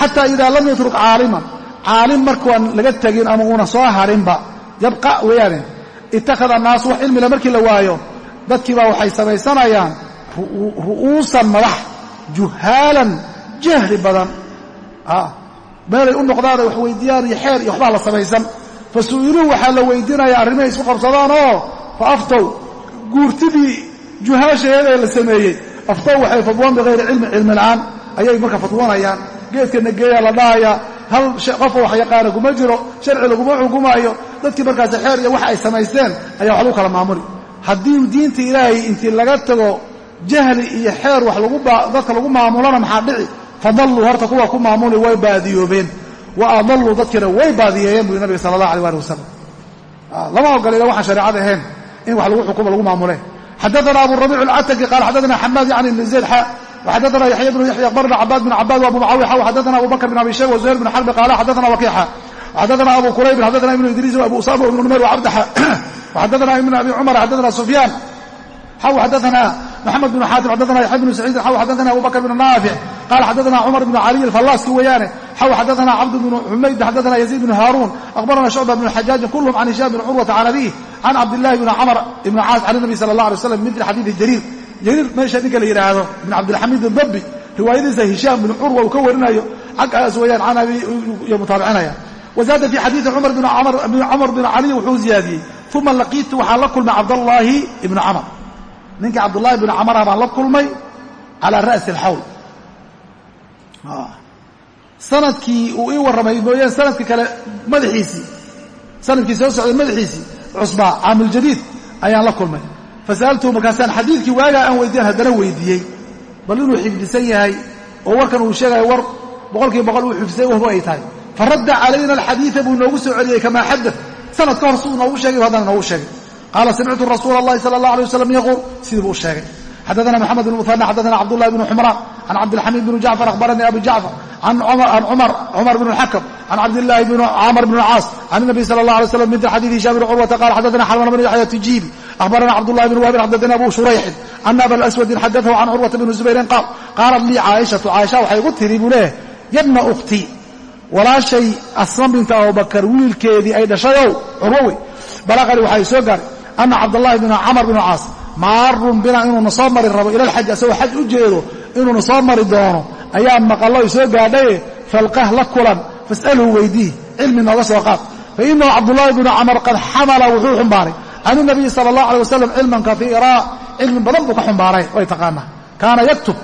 Xataa idaa lam yatruk caaliman caalim markuaan laga tegin ama uuna soo harinba yabqa weeyaane ittakhada naasu wax cilmila markii la waayo dadkiibaa waxay samaysanayaan ru'uusan madax juhaalan jahli badan. Meelay u noqdaan ay wax weydiiyaan iyo xeer iyo waxbaa la samaysan. Fa su'iluu waxaa la weydiinaya arrimahay isku qabsadaan oo fa aftow guurtidii juhaashaheedae la sameeyey. Aftow waxay fadwoon bikayri cilmi cilmi la'aan ayay marka fadwoonayaan geedkana geeyaa la dhahayaa hal qofka wax yaqaana kuma jiro sharci laguma xukumaayo dadkii markaasi xeer iyo wax ay samaysteen ayaa wax lagu kala maamuli. Haddii diinta ilaahay intii laga tago jahli iyo xeer wax dadka lagu maamulana maxaa dhici? Fadalluu horta kuwa ku maamuli way baadiyoobeen. Wa adalluu dadkiina way baadiyeeyeen bui nabiga sala allah alay ali wasalam ah, lama ogol ila waxaan shareecada ahayn in wax lagu xukumo lagu maamule. Xadaana abu rabiic alcataki qaala xadaana xamaad yani bn zayd xa xadaana yaxya bnu yaxya akbarna cabaad bn cabaad wa abu mucaawiya xa xadaana abu bakr bn abi shayb wazuhayr bn xarbi qaala xadaana wakiixa xadaana abu quraybin xadaana ibnu idriis abu usama ibnu numayr wcabdaxa <clears throat> xadaana ibn abi cumar xadaana sufyaan xaw xadaana mxamed bn xaatim xadana yaxya bnu saciidin xaw xadana abubakr bn naafic qaal xadana cumar bn caliy alfallaski weeyaane xaw xadana cabd bn xumayd xadana yaziid bn haaruun akhbarana shucba bn xajaajin kulhum can hishaam bn curwata can abiih can cabdillahi bn camr ibn caas can nabi sala allah alay waslam mil xadiidi jariir jariir meesha ninka la yidhaahdo ibn cabdilxamiid adabbi riwaayadiisa hishaam bn curwa uu ka warinayo xaggaas weeyaan can abi iyo mutaabicinaya wazaada fii xadiidi cumar bn camr bn cali wuxuu ziyaadiyey uma laqiitu waxaan la kulmay cabdallaahi ibn camr ninkii cabdullaahi ibnu camara baan la kulmay calaa ra'si alxawl. Sanadkii uu ii warramay mooyaan sanadka kale madaxiisii. Sanadkii soo socday madaxiisii. Cusbaa caamuljadiid ayaan la kulmay. Fasa'altuhu markaasaan xadiidkii waagaa aan weydiiyan haddana weydiiyey bal inuu xifdisan yahay oo warkan uu sheegayo war boqolkiiba boqol uu xifdisay wahbo ay tahay. Faradda calayna alxadiida buu noogu soo celiyey kamaa xadad sanad ka hor siduu noogu sheegay haddana noogu sheegay qaala samictu rasuula allahi sala allah alay wasalam yaquul sidii buu sheegay xadana moxamed bn muhana xadana cabdullahi bn xumraan can cabdilxamiid bn jacfar akhbaranii abu jacfar can cumar bn xakam can cabdillaahi bn camr bn caas can nabiy sala allah alay slam mil xadiidi hisham bn curwata qala xadana xalman bn yaxya tijiibi akhbarana cabdullahi bn waabin xadana abu shurayxin ana aba aswadin xadatahu can curwata bn zubayrin qaal qaalat lii caaishatu caaisha waxay igu tiri buu leeyahy yabna ukhti walaashay asma binta abubakar wiilkeedii ay dhashayow curwo wey balaqani waxaa i soo gaaray ana cabdallahi bn camr bn caas maarun bina inuuna soo mari rabo ila alxaj asagoo xaj u jeedo inuuna soo mari doono ayaa maqallo i soo gaadhaye falqah la kulan fas'alhu weydii cilmi nooga soo qaad fa inahu cabdullaahi bnu camar qad xamala wuxuu xumbaaray can inabiyi sala allah alay wasalam cilman kaiira cilmi badan buu ka xumbaaray way taqaanaa kaana yaktub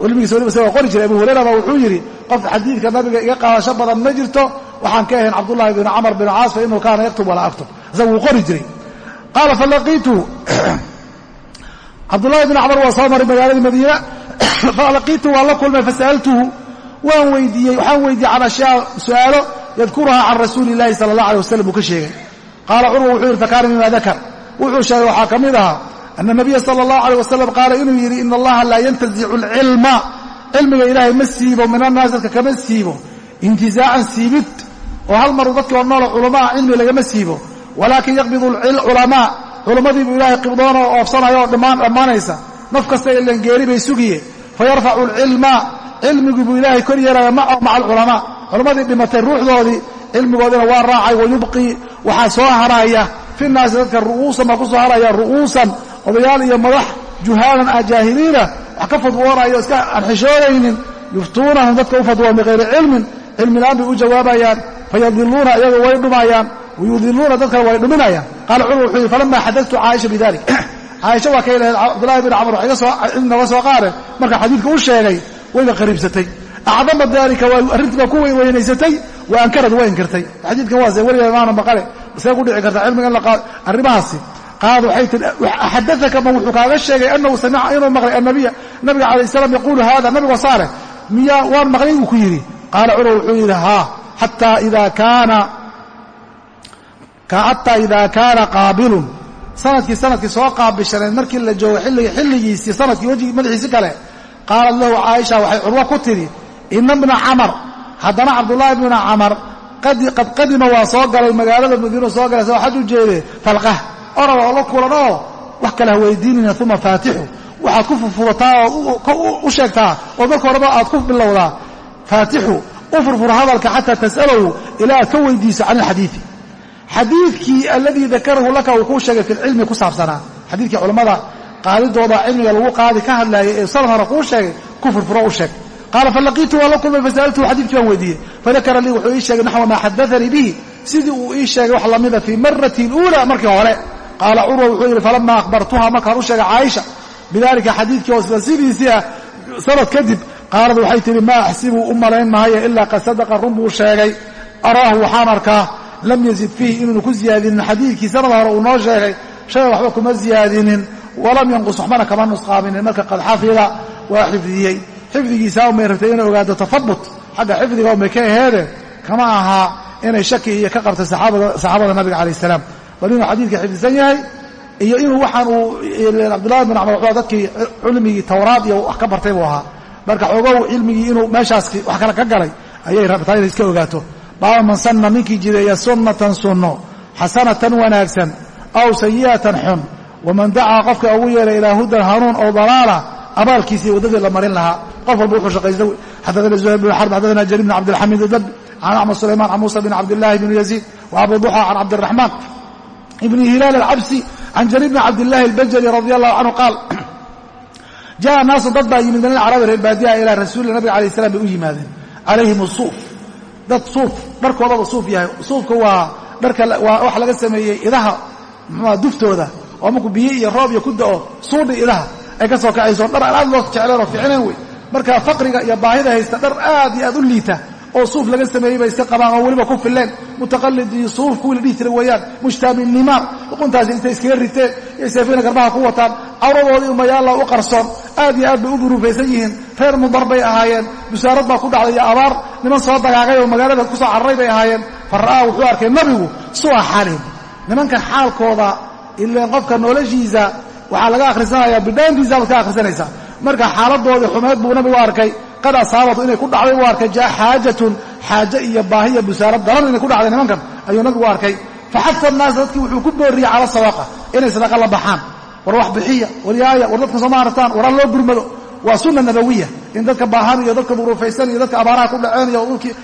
cilmigiisa waliba isagoo qori jiray abu hurayra baa wuxuu yidhi qof xadiidka nabiga iga qaadasho badan ma jirto waxaan ka ahayn cabdullaahi bnu camar binu caas fa inahu kaana yaktub walaa aktub isaga wuu qori jiray qaala falaqiituhu cabdullahi bn camar waa soo maray magaaladii madiina falaqiitu waan la kulmay fasa'altuhu waan weydiiyey waxaan weydiiyey can ashyaa su'aalo yadkuruhaa can rasuuli illahi sala allah alay wasalam uu ka sheegay qaala curwa wuxuu yidhi fakaana mima dakar wuxuu sheegay waxaa ka mid ahaa ana nabiya sala allahu aleyh wasalam qaala inuu yidhi ina allaha laa yantazicu alcilma cilmiga ilaahay ma siibo min annaas dadka kama siibo intizaacan siibid oo hal maru dadkii oo noolo culamaa cilmi lagama siibo walaakin yaqbidu culamaa culammadii ilaahay qibdoona oo oofsanaya oo dhammaanaysa. Naf kasta ilan geeri bay sugiye. Fayarfacu alcilma cilmigii buu ilaahay kor yeelaya maca alculamaa culammadii dhimatay ruuxdoodii cilmigoodina waa raacay wayubqii waxaa soo haraya. Fi naasi dadka ru'uusan baa ku soo haraya ru'uusan. Odayaal iyo madax juhaalan ah jaahiliina wax ka fadwoonaya o iska aan xishoodaynin yuftuunahum dadka u fadwoon bikayri cilmin. Cilmilaan bay u jawaabayaan. Fayadiluuna iyagu way dhumayaan wayudiluuna dadkana way dhuminayaan qaala cumar wuxuu yidhi falama xadadtu caaisha bidalik caaisha waa kay lahayd cabdullahi bin camar wax nooga soo qaare markaa xadiidka u sheegay wayna qariibsatay acdama dalika arrintii baa ku weynaysatay wa ankarad waa inkirtay xadiidkan waase weliga maana maqale see ku dhici karta cilmiga in arrimahaasi qaad waxay tii xadaaka ma wuxuu kaaga sheegay anahu samica inuu maqlay annabiya nabiga calayh salaam yaquulu hada nabigo saale miyaa waan maqlay uu ku yidhi qaala cumar wuxuu yidhi haa xataa ida kaana xataa ida kaana qaabilun. Sanadkii sannadkii soo qaabishanayd markii la joogo xilligii xilligiisii sannadkii wejigii madaxiisi kale. Qaalat lahu caaisha waxay curwo ku tidhi ina bna camar haddana cabdullaahi bna camar qad qadima waa soo galay magaalada madiinu soo galay sao xaj u jeede falqah orad oo la kulan oo wax kale ha uma faatixu. Waxaad ku furfurataa oo u sheegtaa oo marka horeba aad ku bilowdaa. Faatixu u furfura hadalka xataa tas'alahu ilaa aad ka weydiiso can ilxadiidi xadiidkii aladii dakarahu laka uu kuu sheegay fi lcilmi ku saabsanaa. Xadiidkii culammada qaadidooda cilmiga lagu qaadi ka hadlaayay ee sanad hore kuu sheegay ku furfuro u sheeg. Qaala falaqiitu waan la kulmay fasa'altuhu xadiidkii baan weydiiyey. Fadakara lii wuxuu ii sheegay naxwa maa xadaanii bihi. Sidii uu ii sheegay wax lamida fii marati اluula markii hore. Qaala curwa wuxuu yidhi falama akhbartuha markaan u sheegay caaisha. Bidalika xadiidkii oo sidiisii ah sanad kadib qaalad waxay tihi maa axsibu u malayn maayo ilaa qad sadaqa run sheegay. Araahu waxaan arkaa lam yazid fiihi inuunu ku ziyaadinin. Xadiidkii sanad hore uu noo sheegay shaya waxba kuma ziyaadinin. Walam yanqus waxbana kama nusqaaminin. Marka qad xafida waa xifdiyey. Xifdigiisa umay rabtay inay ogaado tafabut xagga xifdiga umay ka aheede kama ahaa inay shaki iyo ka qabtay saxaabada nabiga calayh salaam. Bal inuu xadiidka xifdisan yahay iyo inuu waxaan uu cabdullahi bin camar waxbaa dadkii cilmigii tawraad iyo wax ka bartay buu ahaa. Marka xoogow cilmigii inuu meeshaas wax kale ka galay ayay rabtaa inay iska ogaato baaba man sanna ninkii jideeya sunnatan sunno xasanatan wanaagsan aw sayi'atan xun. Waman dacaa qofka ugu yeeray ilaa hudan hanuun oo dalaala abaalkiisii waddadii la marin lahaa. Qof walba wuxuu shaqaysta xadana zuhayr bn xarb xadana jariir bn cabdilxamiid dabi can axmed sulayman can muusa bn cabdillahi bn yaziid wa abu duxa can cabdiraxmaan ibni hilaal alcabsi can jariir bn cabdillahi albajali radi allahu canhu qaal jaءa naasu dad baa yimid min alcarabi reer baadiyaha ilaa rasuulila nabiga alayh salam bay u yimaadeen calayhim suuf dad suuf dharkoodaba suuf yahay. Suufka waa dharka waa wax laga sameeyey idaha muxuua duftooda. Oo markuu biyo iyo roob iyo ku da'o suudhi idaha. Ay ka soo kacayso dhar aan aad loo jecleen oo ficneen wey marka faqriga iyo baahida haysta dhar aad iyo aad u liita oo suuf laga sameeyey bay iska qabaan oo weliba ku fileen. Mutaqalidii suuf kuwii la dhihi jiray weeyaan mushtaami nimaar. Uquntaasi intay iskaga riteen iyo seefina garbaha ku wataan. Cawradoodii umayaalla u qarsoon aad iyo aad bay u duruufaysan yihiin. Reer mudar bay ahaayeen busaarad baa ku dhacday iyo abaar. Niman soo dagaagay oo magaalada ku soo cararay bay ahaayeen. Fa wuxuu arkay nabigu su'a xaalihim nimankan xaalkooda ileen qofka noloshiisa waxaa laga akhrisanayaa bidhaantiisa baad ka akhrisanaysaa marka xaaladoodii xumeed buu nabigu arkay qad asaabatu inay ku dhacday u arkay jaa xaajatun xaaje iyo baahiya busaarad daran inay ku dhacday nimankan ayuu nabigu arkay. Faxafa annaasa dadkii wuxuu ku booriyey cala sadaqa inay sadaqa la baxaan. War wax bixiya war yaaya war dadka sooma aragtaan war ha loo gurmado. Waa sunna nabawiya in dadka baahan iyo dadka duruufaysan iyo dadka abaaraha ku dhaceen iyo dhulkii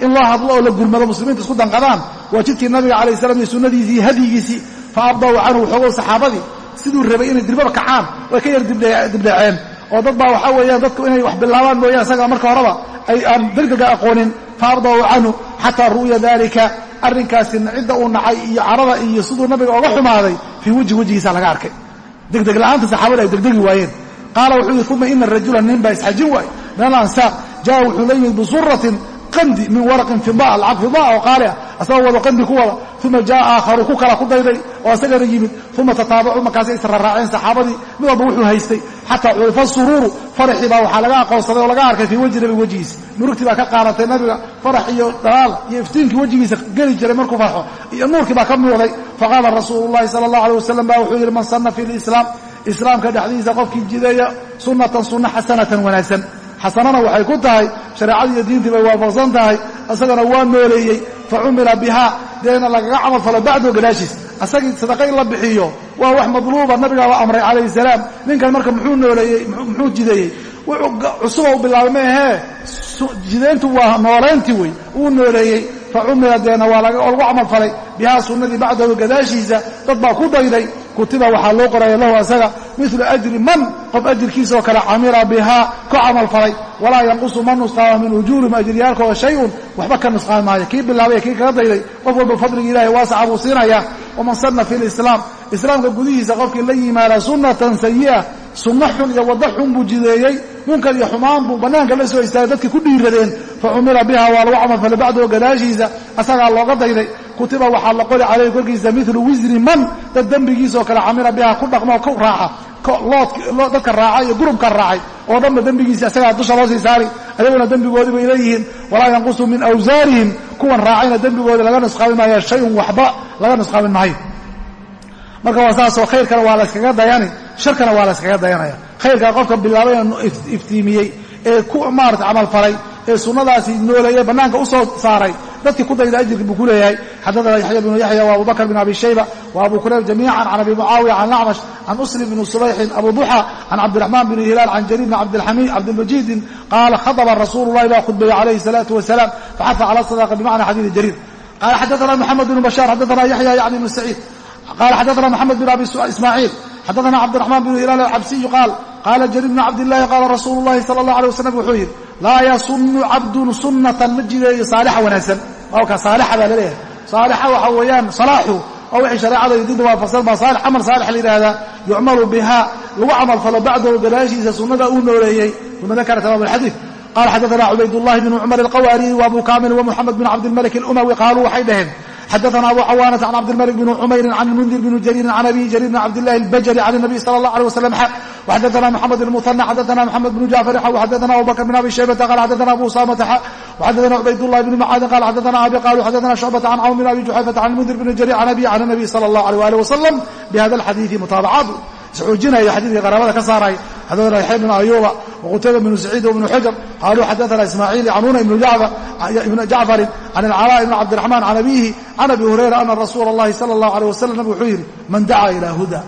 in loo hadlo oo la gurmado muslimiinta isku danqadaan waa jidkii nabiga calayh salam iyo sunnadiisii hadyigiisii fa abdaw canhu waxoogow saxaabadii siduu rabay inay dirbaba kacaan way ka yar dibdhaceen oo dad baa waxaa weeyaan dadku inay wax bilaabaan mooyaan isaga marka horeba ay aan degdega aqoonin fa abdaw canhu xataa ru'ya dalika arrinkaasi cidda uu nacay iyo carada iyo siduu nabiga oga xumaaday fii wejhi wejigiisa laga arkay. Degdeg la'aanta saxaabada ay degdegi waayeen. Qaala wuxuu yidhi uma ina rajula nin baa isxajin waay min alansaaq jaa wuxuu la yimid bisuratin qandi min waraqin fida lacag fida oo qaali ah. Asagoo wado qandi ku wada uma jaa aakharu ku kala ku dayday oo asagana yimid. Uma tataabacuu markaasay israraaceen saxaabadii mid walba wuxuu haystay. Xataa curifa suruuru faraxii baa waxaa laga aqoonsaday oo laga arkay fii wejhi nabi wejigiisa. Murugtii baa ka qaadatay nabiga farax iyo dhalaal iyo iftiinkii wejigiisa geli jiray markuu farxo iyo nuurkii baa ka muuqday. Faqaala rasuulu llahi sala allah alay wasalam ba wuxuu man sanna fi lislaam islaamka qofkii jideeya sunnatan sunna xasanatan wanaagsan xasanana waxay ku tahay shareecadii iyo diintii bay waafaqsan tahay isagana waa nooleeyey fa cumila bihaa deena lagaga camal falo bacdo gadaashiis. Asagii sadaqa in la bixiyo waa wax madluuba nabigaa waa amray calayhi salaam. Ninkan marka muxuu nooleeyey muxuu jideeyey? Cusuba u bilaabay ma ahee? Jidayntu waa noolayntii wey wuu nooleeyey. Fa cumila deena waa lagu camal falay. Bihaa sunnadii bacdahu gadaashiisa dad baa ku dayday kutiba waxaa loo qoraya lahu asaga milu ajri man qof ajirkiisaoo kale camila bihaa ku camal falay walaa yanqusu ma nusqaama min ujuurihim ajriyaalkooda shayun waxba ka nusqaan maayo. Kii bilaabay kii kaga dayday qof walba fadliga ilahay waasaca buu siinaya. Waman sanna fi lislaam islaamka gudihiisa qofkii la yimaada sunnatan sayi'a sunno xun iyo waddo xun buu jideeyey. Munkar iyo xumaan buu bannaanka la soo istaagay dadkii ku dhiiradeen. Fa cumila biha waa lagu camal falay bacdahu gadaashiisa asagaa looga dayday. Kutiba waxaa la qori calayhi korkiisa milu wisri man. Dad dembigiisoo kale camila biha ku dhaqmoo ku raaca. Dadka raaca iyo gurubka raacay. Oo dhanba dembigiisi asagaa dusha loo sii saari. Ayaguna dembigoodii bay leeyihiin. Walaa yanqusu min awsaarihim. Kuwan raacayna dembigoodii laga nusqaamin maayo shayun waxba laga nusqaamin maayo marka waa saasoo khayrkana waa la yskaga dayani sharkana waa la yskaga dayanaya. Khayrkaa qofka bilaabay iftiimiyey ee ku maarata camal falay ee sunnadaasi nooleeyey bannaanka u saaray dadkii ku dayda ajirka buu ku leeyahay. Xadaana yaxya bnu yaxya wa abu bakr bn abi shayba wa abu kurayb jamiican can abi mucaawiya can acmash can muslim bni subayxin abu duxa can cabdiraxmaan bn hilaal can jariir bn cabdilmajiidin qaala khadaba rasuulu llahi baa khudbeeyey calayhi salaatu wasalaam faxafa cala sadaqa bimacna xadiidi jariir. Qaala xadaana moxamed bnu bashaar xadaana yaxya yani bnu saciid qala xadaana moxamed bn abi ismaaciil xadaana cabdiraxmaan bn hilaal alcabsiyu qaal qaala jariir bn cabdillahi qaala rasuulu llahi sala allah alay wasalam wuxuu yidhi laa yasunnu cabdun sunnatan ma jideeyo saalixa wanaagsan ka saalixa baa la leeyahay saalixa waxa weeyaan salaaxu oo wixii shareecada iyo diinta waafaqsan baa saalix camal saalix la yidhaahdaa yucmalu biha lagu camal falo bacdahu gadaashiisa sunnada uu nooleeyey uma dakara tamaam alxadiid qala xadaana cubaydullahi bn cumar alqawaariyi wa abu kamil wa muxamed bn cabdilmalik alumawi qaaluu waxay dhaheen xadaana abu cawaanata can cabdilmalik bni cumayrin can mundir bni jariirin can abi jariir bn cabdillahi albajali can nabiy sala allah alيh waslam xadaana moxamed ilmuhana xadaana moxamed bnu jaafar xadaana abubakr bn abi shaybata qal xadaana abu usamata xadaana cubaydullahi bni mucaadin qal xadaana abi qalu xadaana shucbata can cawm bn abi juxayfata can mundir bni jariir can abi can nabiy sala allah alيh ali wasalam bihada alxadiidi mutaabacadu isxuujinaya xadiidkai qaraabada ka saaraya xadaana yaxya bnu ayuba waqutayba bnu saciid bnu xajar. Qaaluu xadaana ismaaciil canuuna ibnu jacfarin can alcalaa ibni cabdiraxmaan can abiihi can abi hurayra ana rasuula allahi sala allahu aleh wasalam nabig wuxuu yidhi man dacaa ilaa huda.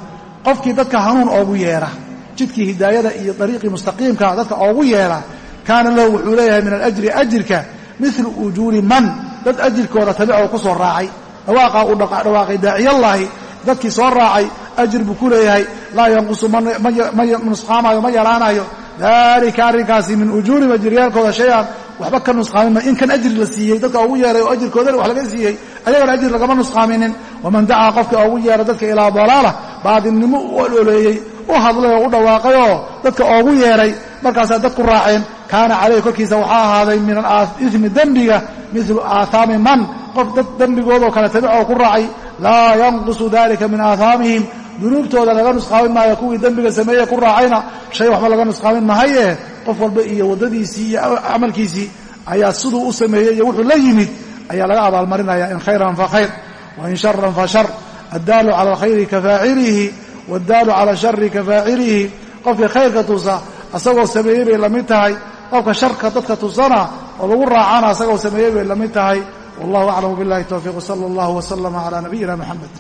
Qofkii dadka hanuun oogu yeedha jidkii hidaayada iyo dariiqii mustaqiimka dadka oogu yeedha kaana lahu wuxuu leeyahay min alajri ajirka milu ujuuri man dad ajirkooda tabico ku soo raacay. Dhawaaqa uu dhawaaqay daaciyallaahi dadkii soo raacay ajir buu ku leeyahay laa yanqusu ma nusqaamaayo ma yaraanayo. Dalika arrinkaasi min ujuurihim ajiryaalkooda shay-an waxba ka nusqaaminma in kan ajri la siiyey dadka ugu yeeray oo ajirkoodana wax laga siiyey ayagana ajir lagama nusqaaminin. Waman dacaa qofka ugu yeera dadka ilaa dalaala baadilnimo u ololeeyey u hadlay oo u dhawaaqay oo dadka oogu yeeray markaasaa dadku raaceen kaana calayhi korkiisa waxaa ahaaday min alimi dembiga milu aathaami man qof dad dembigoodoo kale tabicoo ku raacay laa yanqusu dalika min aathaamihim dunuubtooda laga nusqaamin maayo kuwii dembiga sameeye ku raacayna shay waxba laga nusqaamin mahaye qof walba iyo waddadiisii iyo camalkiisii ayaa siduu u sameeyey iyo wuxuu la yimid ayaa laga abaalmarinaya in khayran fa khayr wain sharan fa shar addaalu cala alkhayri ka faacilihi waddaalu cala ashari ka faacilihi qofkii khayrka tusa asagoo sameeyey bay la mid tahay qofka sharka dadka tusana oo lagu raacana asagoo sameeyey bay la mid tahay wallahu aclamu billahi towfiiq wsala allahu waslama cala nabiyina moxamed